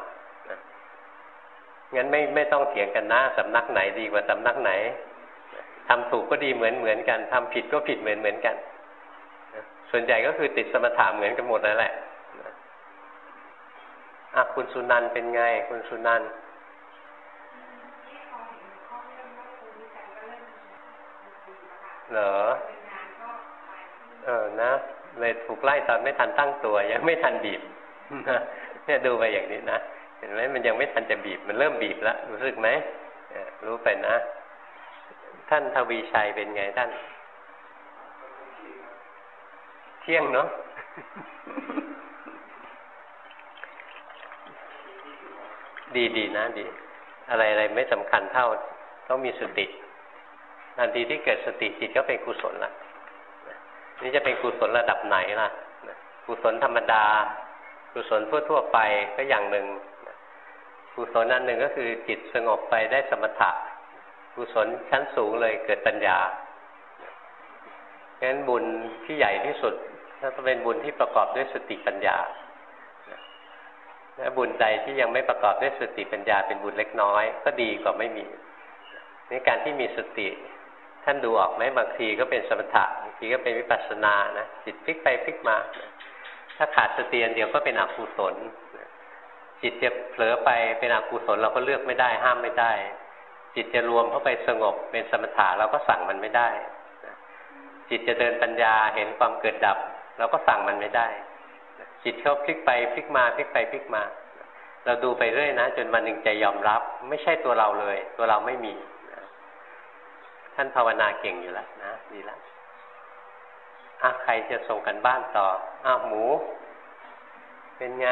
งั้นไม่ไม่ต้องเถียงกันนะสำนักไหนดีกว่าสำนักไหนทำถูกก็ดีเหมือนเหมือนกันทำผิดก็ผิดเหมือนเหมือนกัน ส่วนใหญ่ก็คือติดสมถะเหมือนกันหมดนั่นแหละอะคุณสุนันเป็นไง คุณสุนันเหรอ เออนะเลยถูกไล่ตอนไม่ทันตั้งตัว ยังไม่ทันบีบเนี่ยดูไปอย่างนี้นะ เห็นไหมมันยังไม่ทันจะบีบมันเริ่มบีบแล้วรู้สึกไหมรู้ไปนะ ท่านทวีชัยเป็นไงท่าน เที่ยงเนาะดีดีนะดี อะไรอะไรไม่สำคัญเท่า ต้องมีสติทันทีที่เกิดสติจิตก็เป็นกุศลละนี่จะเป็นกุศลระดับไหนล่ะกุศลธรรมดากุศลทั่วๆไปก็อย่างหนึ่ง กุศลอันหนึ่งก็คือจิตสงบไปได้สมถะกุศลชั้นสูงเลยเกิดปัญญางั้นบุญที่ใหญ่ที่สุดถ้าเป็นบุญที่ประกอบด้วยสติปัญญาและบุญใดที่ยังไม่ประกอบด้วยสติปัญญาเป็นบุญเล็กน้อย ก็ดีกว่าไม่มีนี่การที่มีสติท่านดูออกไหมบางทีก็เป็นสมถะบางทีก็เป็นวิปัสสนานะจิตพลิกไปพลิกมา ถ้าขาดสติอันเดียวก็เป็นอกุศล จิตจะเผลอไปเป็นอกุศลเราก็เลือกไม่ได้ ห้ามไม่ได้ จิตจะรวมเข้าไปสงบเป็นสมถะเราก็สั่งมันไม่ได้ จิตจะเดินปัญญาเห็นความเกิดดับ เราก็สั่งมันไม่ได้ จิตเขาพลิกไปพลิกมาพลิกไปพลิกมา เราดูไปเรื่อยนะ จนวันหนึ่งใจยอมรับ ไม่ใช่ตัวเราเลย ตัวเราไม่มีท่านภาวนาเก่งอยู่แล้วนะดีแล้วอะใครจะส่งกันบ้านต่ออ้าวหมู เป็นไง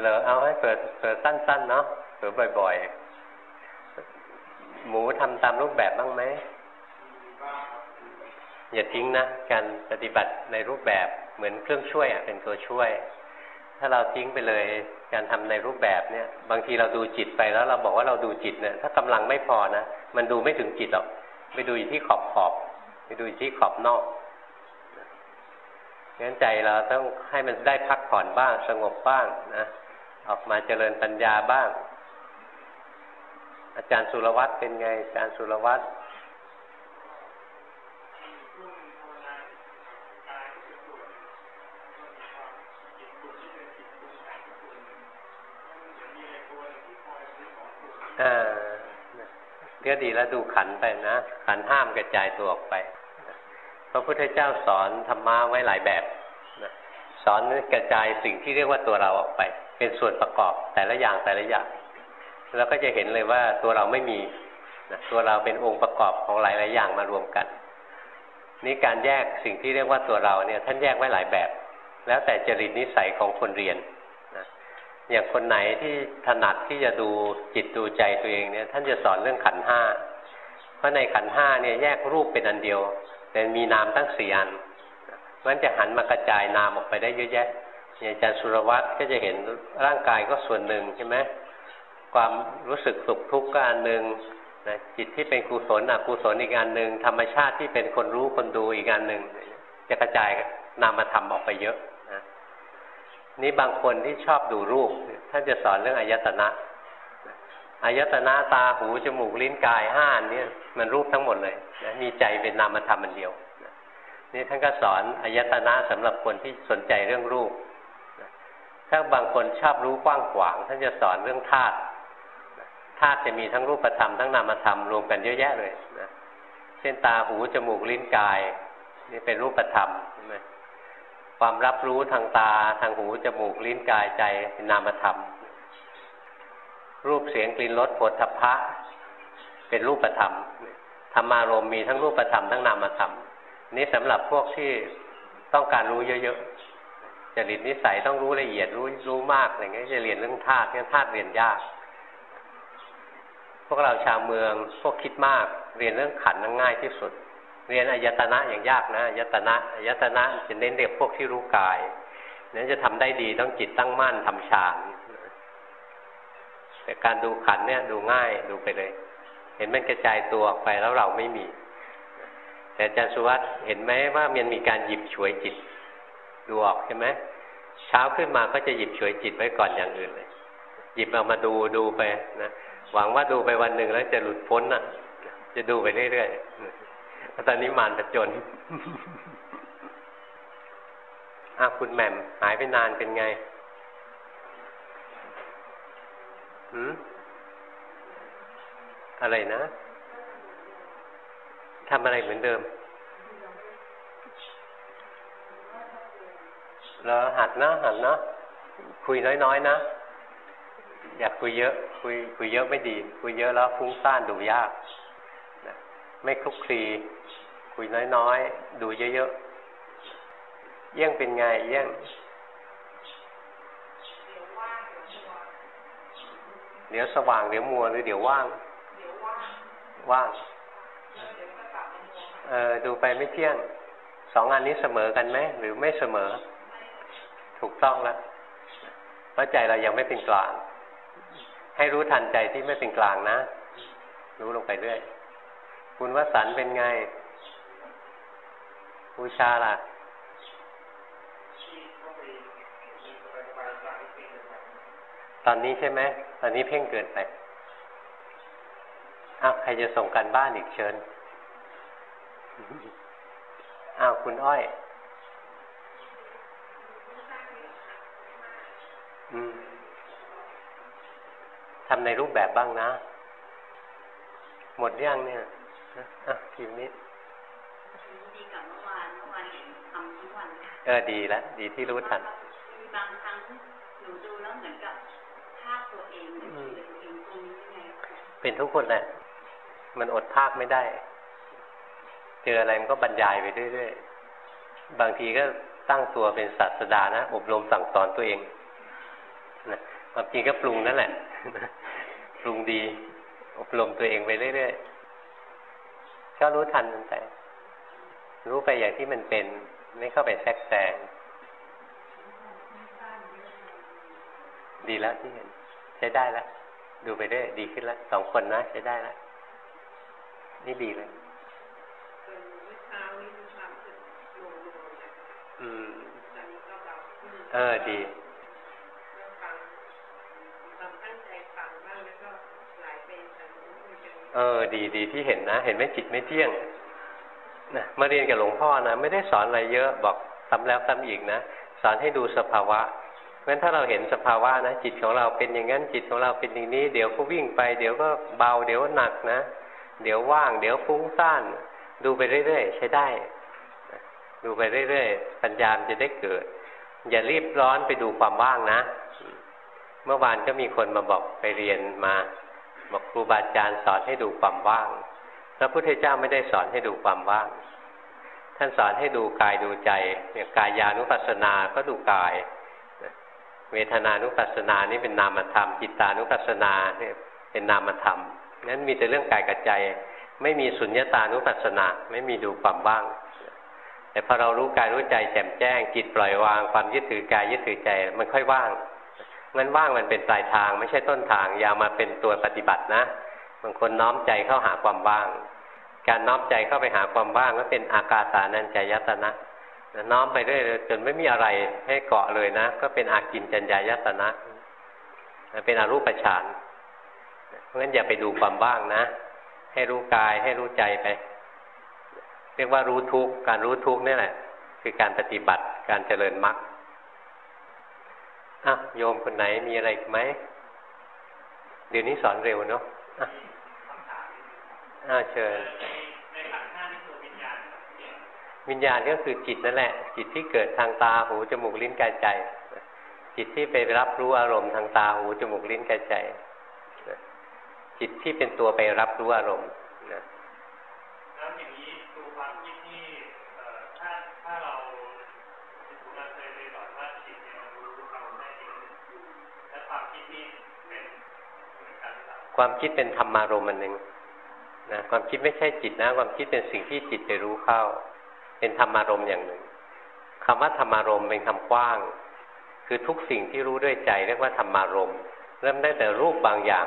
เหรอเอาให้เปิดเปิดสั้นๆเนาะเปิดบ่อยๆ หมูทำตามรูปแบบบ้างไหมอย่าทิ้งนะ การปฏิบัติในรูปแบบเหมือนเครื่องช่วยอะเป็นตัวช่วย ถ้าเราทิ้งไปเลยการทำในรูปแบบเนี่ย บางทีเราดูจิตไปแล้วเราบอกว่าเราดูจิตเนี่ยถ้ากำลังไม่พอนะมันดูไม่ถึงจิตหรอกไปดูอยู่ที่ขอบขอบไปดูอยู่ที่ขอบนอกงั้นใจเราต้องให้มันได้พักผ่อนบ้างสงบบ้างนะ ออกมาเจริญปัญญาบ้าง อาจารย์สุรวัตรเป็นไง อาจารย์สุรวัตรก็ดีแล้วดูขันไปนะ ขันห้ามกระจายตัวออกไปพระพุทธเจ้าสอนธรรมะไว้หลายแบบสอนกระจายสิ่งที่เรียกว่าตัวเราออกไป เป็นส่วนประกอบแต่ละอย่างแต่ละอย่างเราก็จะเห็นเลยว่าตัวเราไม่มีตัวเราเป็นองค์ประกอบของหลาย ๆ อย่างมารวมกัน นี่การแยกสิ่งที่เรียกว่าตัวเราเนี่ยท่านแยกไว้หลายแบบ แล้วแต่จริตนิสัยของคนเรียนนะอย่างคนไหนที่ถนัดที่จะดูจิตดูใจตัวเองเนี่ยท่านจะสอนเรื่องขันห้าเพราะในขันห้าเนี่ยแยกรูปเป็นอันเดียว แต่มีนามตั้งสี่อันมันจะหันมากระจายนามออกไปได้เยอะแยะ อย่างอาจารย์สุรวัตรก็จะเห็นร่างกายก็ส่วนหนึ่งใช่ไหมความรู้สึกสุขทุกข์ก็อันหนึ่งนะจิตที่เป็นกุศลอกุศลอีกอันหนึ่งธรรมชาติที่เป็นคนรู้คนดูอีกอันหนึ่งจะกระจายนามธรรมออกไปเยอะนะนี่บางคนที่ชอบดูรูปท่านจะสอนเรื่องอายตนะอายตนะตาหูจมูกลิ้นกายห้านี่มันรูปทั้งหมดเลยนะมีใจเป็นนามธรรมอันเดียวนี่ท่านก็สอนอายตนะสำหรับคนที่สนใจเรื่องรูป ถ้าบางคนชอบรู้กว้างขวางท่านจะสอนเรื่องธาตุธาตุจะมีทั้งรูปธรรมทั้งนามธรรมรวมกันเยอะแยะเลยนะเช่นตาหูจมูกลิ้นกาย นี่เป็นรูปธรรมใช่ไหมความรับรู้ทางตาทางหูจมูกลิ้นกายใจเป็นนามธรรม รูปเสียงกลิ่นรสผลทพะ เป็นรูปธรรมธรรมารมมีทั้งรูปธรรมทั้งนามธรรมนี่สำหรับพวกที่ต้องการรู้เยอะ จริตนิสัยต้องรู้ละเอียดรู้รู้มากอะไรเงี้ยจะเรียนเรื่องธาตุเนี่ยธาตุเรียนยาก พวกเราชาวเมืองพวกคิดมาก เรียนเรื่องขันนั่งง่ายที่สุด เรียนอายตนะอย่างยากนะอายตนะอายตนะจะเน้นเรียกพวกที่รู้กายนั้นจะทำได้ดีต้องจิตตั้งมั่นทำฌานแต่การดูขันเนี่ยดูง่ายดูไปเลย เห็นมันกระจายตัวออกไปแล้วเราไม่มี แต่อาจารย์สุวัสด์เห็นไหมว่ามันมีการหยิบฉวยจิต ดูออกใช่ไหมเช้าขึ้นมาก็จะหยิบฉวยจิตไว้ก่อนอย่างอื่นเลยหยิบเอามาดูดูไปนะหวังว่าดูไปวันหนึ่งแล้วจะหลุดพ้นอะ จะดูไปเรื่อยๆตอนนี้มานประจนอาคุณแหม่มหายไปนานเป็นไงหืมอะไรนะทำอะไรเหมือนเดิม เราหัดนะหัดนะคุยน้อยๆนะ อยากคุยเยอะ คุยคุยเยอะไม่ดี คุยเยอะแล้วฟุ้งซ่านดูยากนะไม่คลุกคลีคุยน้อยๆดูเยอะๆเยี่ยงเป็นไงเยี่ยงเดี๋ยวสว่างเดี๋ยวมัวหรือเดี๋ยวว่าง ว่าง เออดูไปไม่เที่ยง สองอันนี้เสมอกันไหมหรือไม่เสมอ ถูกต้องแล้วเพราะใจเรายังไม่เป็นกลาง ให้รู้ทันใจที่ไม่เป็นกลางนะ รู้ลงไปเรื่อย คุณวสันเป็นไงบูชาล่ะตอนนี้ใช่ไหม ตอนนี้เพ่งเกินไปอ้าวใครจะส่งกันบ้านอีกเชิญ อ้าวคุณอ้อย อืม ทำในรูปแบบบ้างนะ หมดยังเนี่ยอะทีนี้ดีกับเมื่อวานเมื่อวานเห็นทำทุกวันค่ะเออดีแล้วดีที่รู้ทันมีบางครั้งหนูดูแล้วเหมือนกับภาพตัวเองหรือคุยกับตัวเองตรงนี้ยังไงคะเป็นทุกคนแหละมันอดภาคไม่ได้ เจออะไรมันก็บรรยายไปเรื่อยๆ บางทีก็ตั้งตัวเป็นศาสดานะ อบรมสั่งสอนตัวเอง นะบางทีก็ปรุงนั่นแหละ ปรุงดี อบรมตัวเองไปเรื่อยๆก็รู้ทันมันไปรู้ไปอย่างที่มันเป็น ไม่เข้าไปแทรกแซงดีแล้วที่เห็น ใช้ได้แล้วดูไปเรื่อยดีขึ้นแล้วสองคนนะใช้ได้แล้วนี่ดีเลยอืมเออดี เออ ดีดีที่เห็นนะ เห็นไหมจิตไม่เที่ยงนะมาเรียนกับหลวงพ่อนะไม่ได้สอนอะไรเยอะบอกซ้ำแล้วซ้ำอีกนะสอนให้ดูสภาวะเพราะฉะนั้นถ้าเราเห็นสภาวะนะจิตของเราเป็นอย่างนั้นจิตของเราเป็นอย่างนี้ เดี๋ยวก็วิ่งไป เดี๋ยวก็เบา เดี๋ยวหนักนะ เดี๋ยวว่าง เดี๋ยวฟุ้งซ่าน ดูไปเรื่อยๆใช้ได้ ดูไปเรื่อยๆปัญญามนจะได้เกิด อย่ารีบร้อนไปดูความว่างนะ เมื่อวานก็มีคนมาบอกไปเรียนมา บอกครูบาอาจารย์สอนให้ดูความว่าง พระพุทธเจ้าไม่ได้สอนให้ดูความว่าง ท่านสอนให้ดูกายดูใจเนี่ยกายานุปัสสนาก็ดูกาย เวทนานุปัสสนานี่เป็นนามธรรมจิตานุปัสสนาเนี่ยเป็นนามธรรมนั้นมีแต่เรื่องกายกับใจ ไม่มีสุญญตานุปัสสนา ไม่มีดูความว่าง แต่พอเรารู้กายรู้ใจแจ่มแจ้งจิตปล่อยวางความยึดถือกายยึดถือใจมันค่อยว่าง งั้นว่างมันเป็นปลายทาง ไม่ใช่ต้นทาง อย่ามาเป็นตัวปฏิบัตินะบางคนน้อมใจเข้าหาความว่าง การน้อมใจเข้าไปหาความว่างก็เป็นอากาสานัญจายตนะน้อมไปเรื่อยจนไม่มีอะไรให้เกาะเลยนะ ก็เป็นอากินจัญญายตนะ เป็นอรูปฌานเพราะงั้นอย่าไปดูความว่างนะ ให้รู้กายให้รู้ใจไป เรียกว่ารู้ทุกการรู้ทุกนี่แหละ คือการปฏิบัติการเจริญมรรค อะโยมคนไหนมีอะไรไหมเดี๋ยวนี้สอนเร็วเนาะอะอ่าเชิญวิญญาณก็คือจิตนั่นแหละ จิตที่เกิดทางตาหูจมูกลิ้นกายใจ จิตที่ไปรับรู้อารมณ์ทางตาหูจมูกลิ้นกายใจ จิตที่เป็นตัวไปรับรู้อารมณ์นะ แล้วอย่างนี้ดูความคิดที่เอ่อถ้าถ้าเราเราเคยเรียนก่อนว่าจิต ความคิดเป็นธรรมารมณ์อันหนึ่งนะความคิดไม่ใช่จิตนะ ความคิดเป็นสิ่งที่จิตไปรู้เข้า เป็นธรรมารมณ์อย่างหนึ่งคำว่าธรรมารมณ์เป็นคำกว้าง คือทุกสิ่งที่รู้ด้วยใจเรียกว่าธรรมารมณ์ เริ่มได้แต่รูปบางอย่าง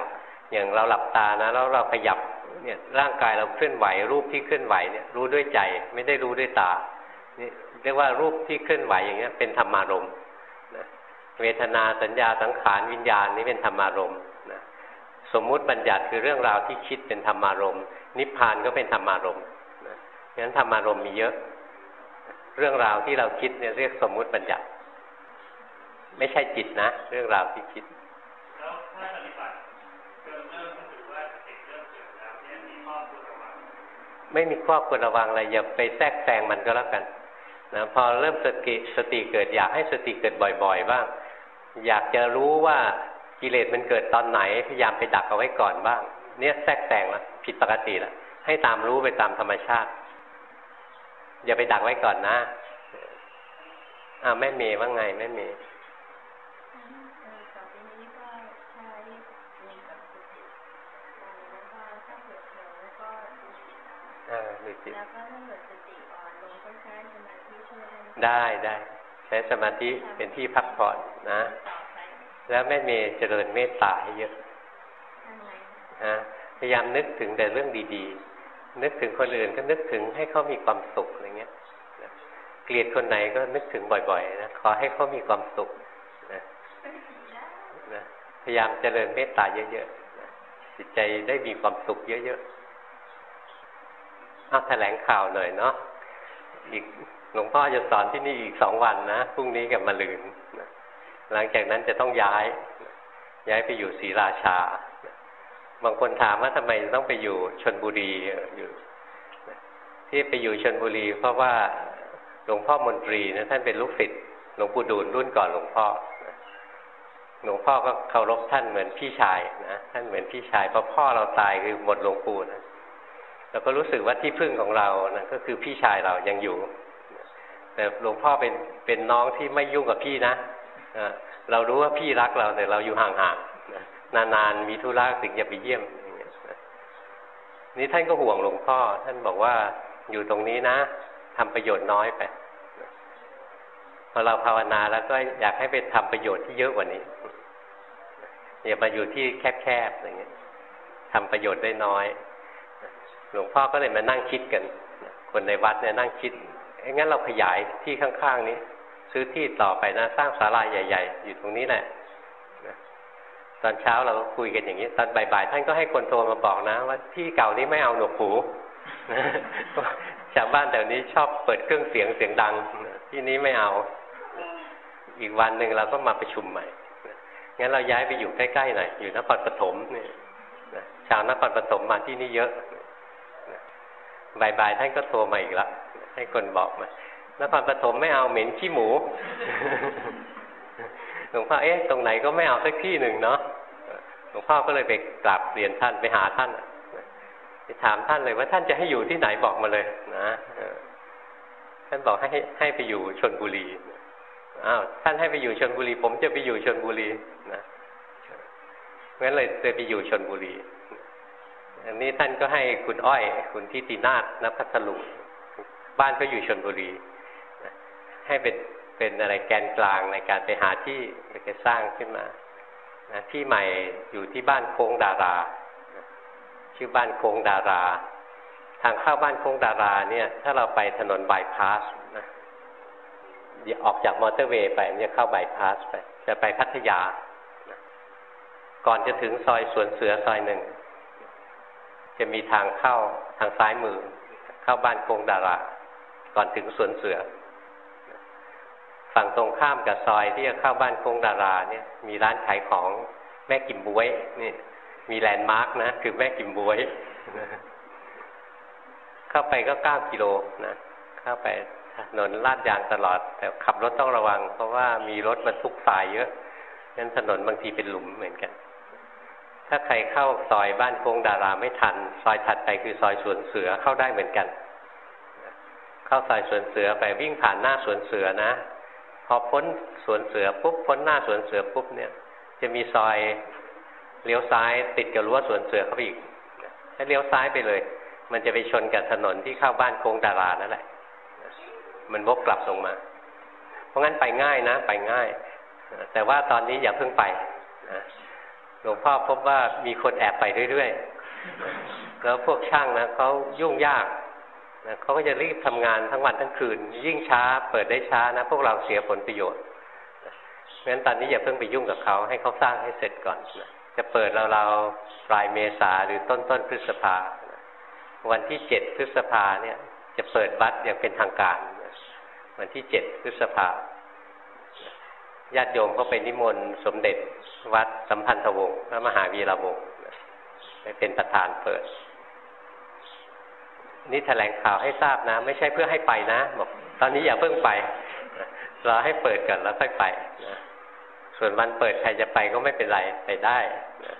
อย่างเราหลับตานะแล้วเราขยับเนี่ยร่างกายเราเคลื่อนไหว รูปที่เคลื่อนไหวเนี่ยรู้ด้วยใจไม่ได้รู้ด้วยตานี่เรียกว่ารูปที่เคลื่อนไหวอย่างเงี้ยเป็นธรรมารมณ์เวทนาสัญญาสังขารวิญญาณนี่เป็นธรรมารมณ์นะ สมมุติบัญญัติคือเรื่องราวที่คิดเป็นธรรมารมณ์นิพพานก็เป็นธรรมารมณ์นะงั้นธรรมารมณ์มีเยอะ เรื่องราวที่เราคิดเนี่ยเรียกสมมุติบัญญัติ ไม่ใช่จิตนะ เรื่องราวที่คิดแล้วถ้าปฏิบัติเริ่มเริ่มรู้สึกว่าจิตเริ่มเกิดแล้วเนี่ยมีข้อควรระวังไม่มีข้อควรระวังอะไรอย่าไปแทรกแซงมันก็แล้วกันนะพอเริ่มสติสติเกิดอยากให้สติเกิดบ่อย ๆ บ้าง อยากจะรู้ว่า กิเลสมันเกิดตอนไหนพยายามไปดักเอาไว้ก่อนบ้าง เนี่ยแทรกแซงแล้วผิดปกติแล้วให้ตามรู้ไปตามธรรมชาติ อย่าไปดักไว้ก่อนนะอ่าแม่เมย์ว่าไงแม่เมย์ต่อไปนี้ก็ใช้มีกับสติแล้วก็ถ้าเกิดเผลอก็ดูจิตเอาอ่าดูจิตแล้วก็ถ้าเกิดสติอ่อนลงก็ใช้สมาธิช่วยได้ไหมได้ได้ใช้สมาธิเป็นที่พักผ่อนนะต่อไป แล้วแม่เมย์เจริญเมตตาให้เยอะทำไงนะพยายามนึกถึงแต่เรื่องดีๆ นึกถึงคนอื่นก็นึกถึงให้เขามีความสุขอะไรเงี้ยนะเกลียดคนไหนก็นึกถึงบ่อยๆนะขอให้เขามีความสุขนะนะพยายามเจริญเมตตาเยอะๆนะจิตใจได้มีความสุขเยอะๆเอาแถลงข่าวหน่อยเนาะอีกหลวงพ่อจะสอนที่นี่อีกสองวันนะพรุ่งนี้กับมะรืนนะ หลังจากนั้นจะต้องย้าย ย้ายไปอยู่ศรีราชา บางคนถามว่าทำไมต้องไปอยู่ชนบุรีอยู่ ที่ไปอยู่ชนบุรี เพราะว่าหลวงพ่อมนตรีนะท่านเป็นลูกศิษย์หลวงปู่ดูลรุ่นก่อนหลวงพ่อหลวงพ่อก็เคารพท่านเหมือนพี่ชายนะท่านเหมือนพี่ชายเพราะพ่อเราตายคือหมดหลวงปู่นะเราก็รู้สึกว่าที่พึ่งของเรานะก็คือพี่ชายเรายังอยู่ แต่หลวงพ่อเป็นเป็นน้องที่ไม่ยุ่งกับพี่นะ เรารู้ว่าพี่รักเราแต่เราอยู่ห่างๆนานๆมีธุระถึงจะไปเยี่ยมนี่ท่านก็ห่วงหลวงพ่อ ท่านบอกว่าอยู่ตรงนี้นะทำประโยชน์น้อยไปพอเราภาวนาแล้วก็อยากให้ไปทำประโยชน์ที่เยอะกว่านี้อย่ามาอยู่ที่แคบๆอย่างเงี้ยทำประโยชน์ได้น้อย หลวงพ่อก็เลยมานั่งคิดกัน คนในวัดเนี่ยนั่งคิดงั้นเราขยายที่ข้างๆนี้ ซื้อที่ต่อไปนะ สร้างศาลาใหญ่ ๆ อยู่ตรงนี้แหละตอนเช้าเราคุยกันอย่างนี้ ตอนบ่ายๆท่านก็ให้คนโทรมาบอกนะ ว่าที่เก่านี้ไม่เอาหนวกหูชาวบ้านแถวนี้ชอบเปิดเครื่องเสียงเสียงดัง ที่นี้ไม่เอา อีกวันหนึ่งเราก็มาประชุมใหม่งั้นเราย้ายไปอยู่ใกล้ๆหน่อยอยู่นครปฐมเนี่ยชาวนครปฐมมาที่นี่เยอะบ่ายๆท่านก็โทรมาอีกแล้วให้คนบอกมา นครปฐมไม่เอาเหม็นขี้หมูหลวงพ่อเอ๊ะตรงไหนก็ไม่เอาสักที่หนึ่งเนาะหลวงพ่อก็เลยไปกราบเรียนท่านไปหาท่านน่ะไปถามท่านเลยว่าท่านจะให้อยู่ที่ไหนบอกมาเลยนะเออท่านบอกให้ให้ให้ไปอยู่ชนบุรีอ้าวท่านให้ไปอยู่ชนบุรี ผมจะไปอยู่ชนบุรีนะงั้นเลยเลยไปอยู่ชนบุรี อันนี้ท่านก็ให้คุณอ้อย คุณทิตินาถนพัทลุงบ้านก็อยู่ชนบุรีนะ ให้เป็นเป็นอะไรแกนกลางในการไปหาที่ไปสร้างขึ้นมานะที่ใหม่อยู่ที่บ้านโค้งดารานะชื่อบ้านโค้งดารา ทางเข้าบ้านโค้งดาราเนี่ย ถ้าเราไปถนนบายพาสนะออกจากมอเตอร์เวย์ไปมันจะเข้าบายพาสไป จะไปพัทยานะก่อนจะถึงซอยสวนเสือซอยหนึ่ง จะมีทางเข้าทางซ้ายมือ เข้าบ้านโค้งดารา ก่อนถึงสวนเสือ ฝั่งตรงข้ามกับซอยที่จะเข้าบ้านโคงดาราเนี่ย มีร้านขายของแม่กิมบวยนี่มีแลนด์มาร์กนะ คือแม่กิมบวย เข้าไปก็เก้ากิโลนะเข้าไปถนนลาดยางตลอด แต่ขับรถต้องระวัง เพราะว่ามีรถบรรทุกทรายเยอะงั้นถนนบางทีเป็นหลุมเหมือนกัน ถ้าใครเข้าซอยบ้านโค้งดาราไม่ทัน ซอยถัดไปคือซอยสวนเสือเข้าได้เหมือนกัน เข้าซอยสวนเสือไปวิ่งผ่านหน้าสวนเสือนะ พอพ้นสวนเสือปุ๊บพ้นหน้าสวนเสือปุ๊บเนี่ย จะมีซอยเลี้ยวซ้ายติดกับรั้วสวนเสือเข้าไปอีกถ้าเลี้ยวซ้ายไปเลย มันจะไปชนกับถนนที่เข้าบ้านโค้งดารานั่นแหละ มันวกกลับลงมา เพราะงั้นไปง่ายนะ ไปง่าย แต่ว่าตอนนี้อย่าเพิ่งไปหลวงพ่อพบว่ามีคนแอบไปเรื่อยๆ แล้วพวกช่างนะเขายุ่งยาก นะเขาก็จะรีบทำงานทั้งวันทั้งคืน ยิ่งช้า เปิดได้ช้านะ พวกเราเสียผลประโยชน์เพราะฉะนั้นตอนนี้อย่าเพิ่งไปยุ่งกับเขาให้เขาสร้างให้เสร็จก่อนนะจะเปิดเราเราปลายเมษาหรือต้นต้นพฤษภา วันที่เจ็ดพฤษภาเนี่ย จะเปิดวัดอย่างเป็นทางการ วันที่เจ็ดพฤษภาญาติโยมก็ไปนิมนต์สมเด็จวัดสัมพันธวงศ์พระมหาวีระวงศ์ไปเป็นประธานเปิด นี่แถลงข่าวให้ทราบนะ ไม่ใช่เพื่อให้ไปนะ บอกตอนนี้อย่าเพิ่งไปรอให้เปิดก่อนแล้วค่อยไปนะส่วนวันเปิดใครจะไปก็ไม่เป็นไรไปได้นะ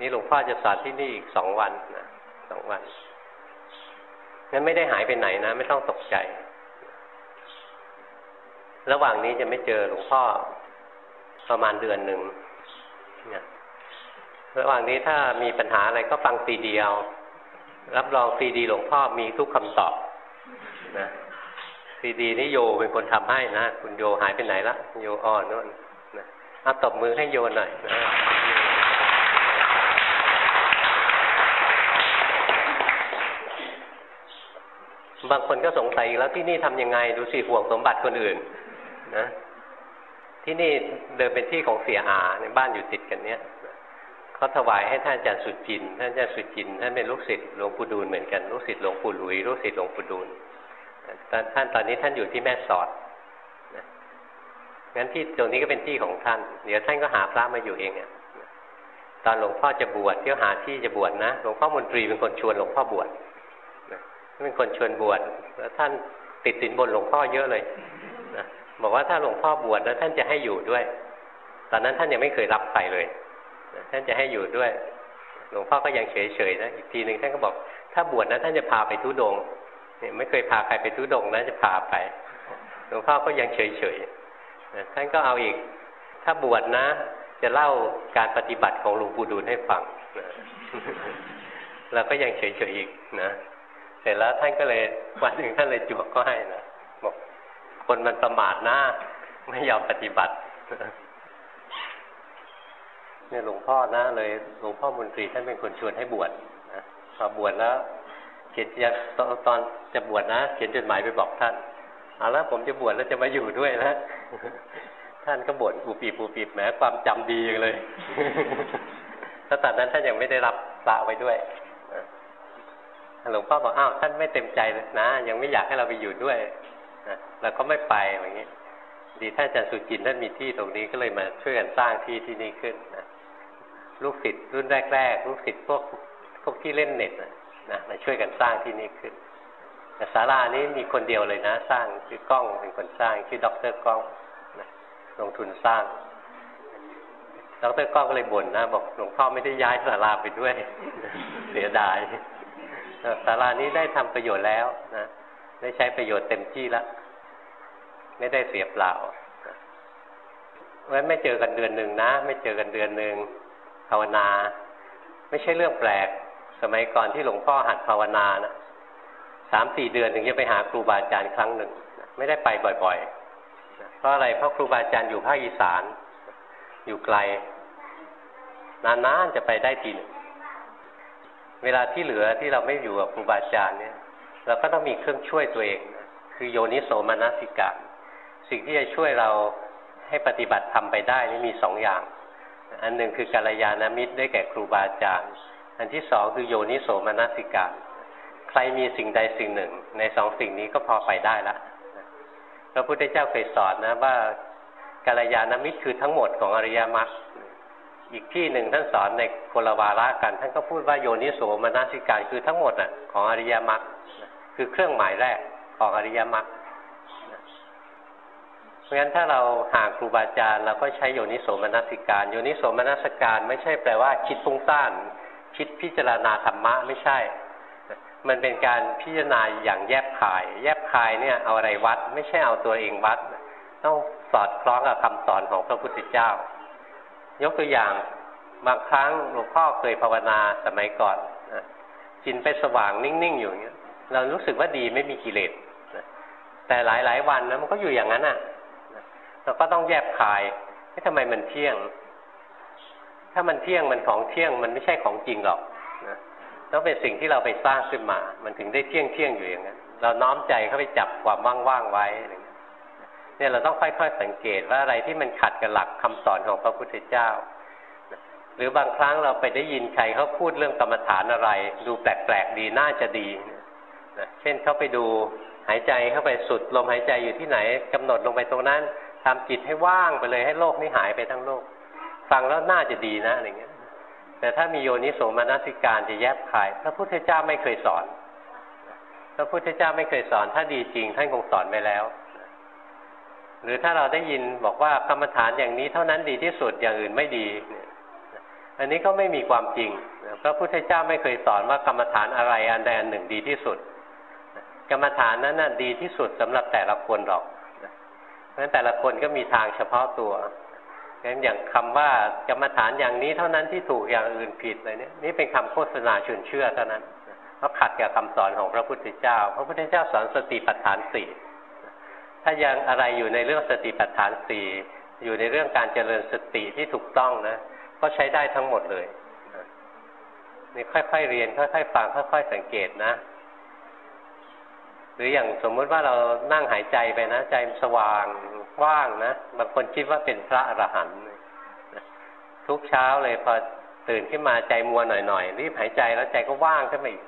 นี่หลวงพ่อจะสอนที่นี่อีกสองวันนะสองวันงั้นไม่ได้หายไปไหนนะ ไม่ต้องตกใจ ระหว่างนี้จะไม่เจอหลวงพ่อประมาณเดือนหนึ่งนะระหว่างนี้ถ้ามีปัญหาอะไรก็ฟังซีดีเอา รับรองซีดีหลวงพ่อมีทุกคำตอบนะซีดีนี่โยเป็นคนทำให้นะ คุณโยหายไปไหนละโยอ่อนนู่นนะเอาตบมือให้โยหน่อยนะบางคนก็สงสัยแล้วที่นี่ทำยังไงดูสิห่วงสมบัติคนอื่น นะ ที่นี่เดิมเป็นที่ของเสียอาในบ้านอยู่ติดกันเนี้ย เขาถวายให้ท่านอาจารย์สุจิน ท่านอาจารย์สุจิน ท่านเป็นลูกศิษย์หลวงปู่ดูลเหมือนกัน ลูกศิษย์หลวงปู่หลุย ลูกศิษย์หลวงปู่ดูลท่านตอนนี้ท่านอยู่ที่แม่สอดงั้นที่ตรงนี้ก็เป็นที่ของท่าน เดี๋ยวท่านก็หาพระมาอยู่เองอะตอนหลวงพ่อจะบวชเที่ยวหาที่จะบวชนะ หลวงพ่อมนตรีเป็นคนชวนหลวงพ่อบวชนะเป็นคนชวนบวช แล้วท่านติดสินบนหลวงพ่อเยอะเลยนะบอกว่าถ้าหลวงพ่อบวชแล้วท่านจะให้อยู่ด้วย ตอนนั้นท่านยังไม่เคยรับใครเลย ท่านจะให้อยู่ด้วย หลวงพ่อก็ยังเฉยๆนะ อีกทีหนึ่งท่านก็บอก ถ้าบวชนะท่านจะพาไปทุดงเนี่ยไม่เคยพาใครไปทุดงนะจะพาไป หลวงพ่อก็ยังเฉยๆท่านก็เอาอีก ถ้าบวชนะ จะเล่าการปฏิบัติของหลวงปู่ดูลให้ฟังเราก็ยังเฉยๆอีกนะเสร็จแล้วท่านก็เลยวันหนึ่งท่านเลยจวกก็ให้นะบอกคนมันประมาทหน้าไม่ยอมปฏิบัติ เนี่ยหลวงพ่อนะเลยหลวงพ่อมนตรีท่านเป็นคนชวนให้บวชนะพอบวชแล้วเขียนจะตอนจะบวชนะเขียนจดหมายไปบอกท่านเอาละผมจะบวชแล้วจะมาอยู่ด้วยนะท่านก็บ่นปูปีปูปีแหมความจำดีเลยแล้วตอนนั้นท่านยังไม่ได้รับพระไว้ด้วยหลวงพ่อบอกอ้าวท่านไม่เต็มใจนะ ยังไม่อยากให้เราไปอยู่ด้วยนะเราก็ไม่ไปอย่างนี้ดีท่านอาจารย์สุจินท่านมีที่ตรงนี้ก็เลยมาช่วยกันสร้างที่ที่นี่ขึ้นนะ ลูกศิษย์รุ่นแรกๆลูกศิษย์พวกพวกที่เล่นเน็ตนะมาช่วยกันสร้างที่นี่ขึ้นแต่ศาลานี้มีคนเดียวเลยนะ สร้างชื่อกล้องเป็นคนสร้างชื่อด็อกเตอร์กล้องนะลงทุนสร้างด็อกเตอร์กล้องก็เลยบ่นนะบอกหลวงพ่อไม่ได้ย้ายศาลาไปด้วย เสียดายศาลานี้ได้ทำประโยชน์แล้วนะได้ใช้ประโยชน์เต็มที่แล้วไม่ได้เสียเปล่าเพราะไม่เจอกันเดือนหนึ่งนะ ไม่เจอกันเดือนหนึ่งาวนา ไม่ใช่เรื่องแปลก สมัยก่อนที่หลวงพ่อหัดภาวนานะสามสี่เดือนถึงจะไปหาครูบาอาจารย์ครั้งหนึ่ง ไม่ได้ไปบ่อยๆ เพราะอะไรเพราะครูบาอาจารย์อยู่ภาคอีสาน อยู่ไกล นานๆจะไปได้ทีหนึ่งเวลาที่เหลือที่เราไม่อยู่กับครูบาอาจารย์เนี่ยเราก็ต้องมีเครื่องช่วยตัวเอง คือโยนิโสมนสิกาสิ่งที่จะช่วยเราให้ปฏิบัติทำไปได้นี่มีสองอย่าง อันหนึ่งคือกัลยาณมิตรได้แก่ครูบาอาจารย์ อันที่สองคือโยนิโสมนสิกาใครมีสิ่งใดสิ่งหนึ่ง ในสองสิ่งนี้ก็พอไปได้ละพระพุทธเจ้าเคยสอนนะว่ากัลยาณมิตรคือทั้งหมดของอริยมรรคอีกที่หนึ่งท่านสอนในคนลวาระกัน ท่านก็พูดว่าโยนิโสมนสิการคือทั้งหมดอะของอริยมรรคคือเครื่องหมายแรกของอริยมรรค เพราะฉะนั้นถ้าเราห่างครูบาอาจารย์เราก็ใช้โยนิโสมนัสิการโยนิโสมนัสิการ ไม่ใช่แปลว่า คิดฟุ้งซ่านคิดพิจารณาธรรมะไม่ใช่ มันเป็นการพิจารณาอย่างแยบคาย แยบคายเนี่ยเอาอะไรวัด ไม่ใช่เอาตัวเองวัด ต้องสอดคล้องกับคำสอนของพระพุทธเจ้า ยกตัวอย่างบางครั้งหลวงพ่อเคยภาวนาสมัยก่อนจินไปสว่างนิ่งๆอยู่อย่างเงี้ย เรารู้สึกว่าดีไม่มีกิเลสแต่หลายๆวันนะมันก็อยู่อย่างนั้นอะ เราก็ต้องแยบคายที่ทำไมมันเที่ยง ถ้ามันเที่ยงมันของเที่ยงมันไม่ใช่ของจริงหรอกนะต้องเป็นสิ่งที่เราไปสร้างขึ้นมา มันถึงได้เที่ยงเที่ยงอยู่อย่างนั้นเราน้อมใจเข้าไปจับความว่างๆไว้อะไรเงี้เนี่ยเราต้องค่อยๆสังเกตว่าอะไรที่มันขัดกับหลักคำสอนของพระพุทธเจ้า หรือบางครั้งเราไปได้ยินใครเขาพูดเรื่องกรรมฐานอะไร ดูแปลกๆดีน่าจะดีนะเช่นเขาไปดูหายใจเข้าไปสุดลมหายใจอยู่ที่ไหนกำหนดลงไปตรงนั้น ทำจิตให้ว่างไปเลยให้โลกนี้หายไปทั้งโลก ฟังแล้วน่าจะดีนะอะไรเงี้ย แต่ถ้ามีโยนิโสมนสิการจะแยบคายพระพุทธเจ้าไม่เคยสอน พระพุทธเจ้าไม่เคยสอน ถ้าดีจริงท่านคงสอนไปแล้ว หรือถ้าเราได้ยินบอกว่ากรรมฐานอย่างนี้เท่านั้นดีที่สุดอย่างอื่นไม่ดีอันนี้ก็ไม่มีความจริง พระพุทธเจ้าไม่เคยสอนว่ากรรมฐานอะไรอันใดอันหนึ่งดีที่สุด กรรมฐานนั้นน่ะดีที่สุดสำหรับแต่ละคนหรอก เพราะฉะนั้นแต่ละคนก็มีทางเฉพาะตัวงั้นอย่างคำว่ากรรมฐานอย่างนี้เท่านั้นที่ถูกอย่างอื่นผิดอะไรเนี่ยนี่เป็นคำโฆษณาชวนเชื่อเท่านั้นเพราะขัดกับคำสอนของพระพุทธเจ้า พระพุทธเจ้าสอนสติปัฏฐานสี่ถ้ายังอะไรอยู่ในเรื่องสติปัฏฐานสี่อยู่ในเรื่องการเจริญสติที่ถูกต้องนะก็ใช้ได้ทั้งหมดเลยนี่ค่อยๆเรียนค่อยๆฟังค่อย ๆ สังเกตนะ หรืออย่างสมมุติว่าเรานั่งหายใจไปนะ ใจสว่างว่างนะบางคนคิดว่าเป็นพระอรหันต์ทุกเช้าเลยพอตื่นขึ้นมาใจมัวหน่อยๆรีบหายใจแล้วใจก็ว่างขึ้นมาอีก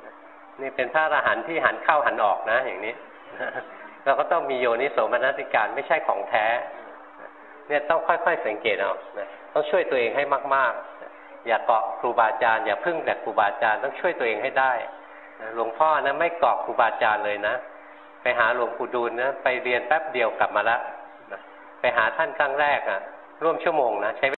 นี่เป็นพระอรหันต์ที่หันเข้าหันออกนะ อย่างนี้เราก็ต้องมีโยนิโสมนสิการไม่ใช่ของแท้ เนี่ยต้องค่อยๆสังเกตเอาต้องช่วยตัวเองให้มาก ๆ อย่าเกาะครูบาอาจารย์อย่าพึ่งแต่ครูบาอาจารย์ต้องช่วยตัวเองให้ได้หลวงพ่อนะไม่เกาะครูบาอาจารย์เลยนะ ไปหาหลวงปู่ดูลนะไปเรียนแป๊บเดียวกลับมาละไปหาท่านครั้งแรกอะ่ะ ร่วมชั่วโมงนะใช้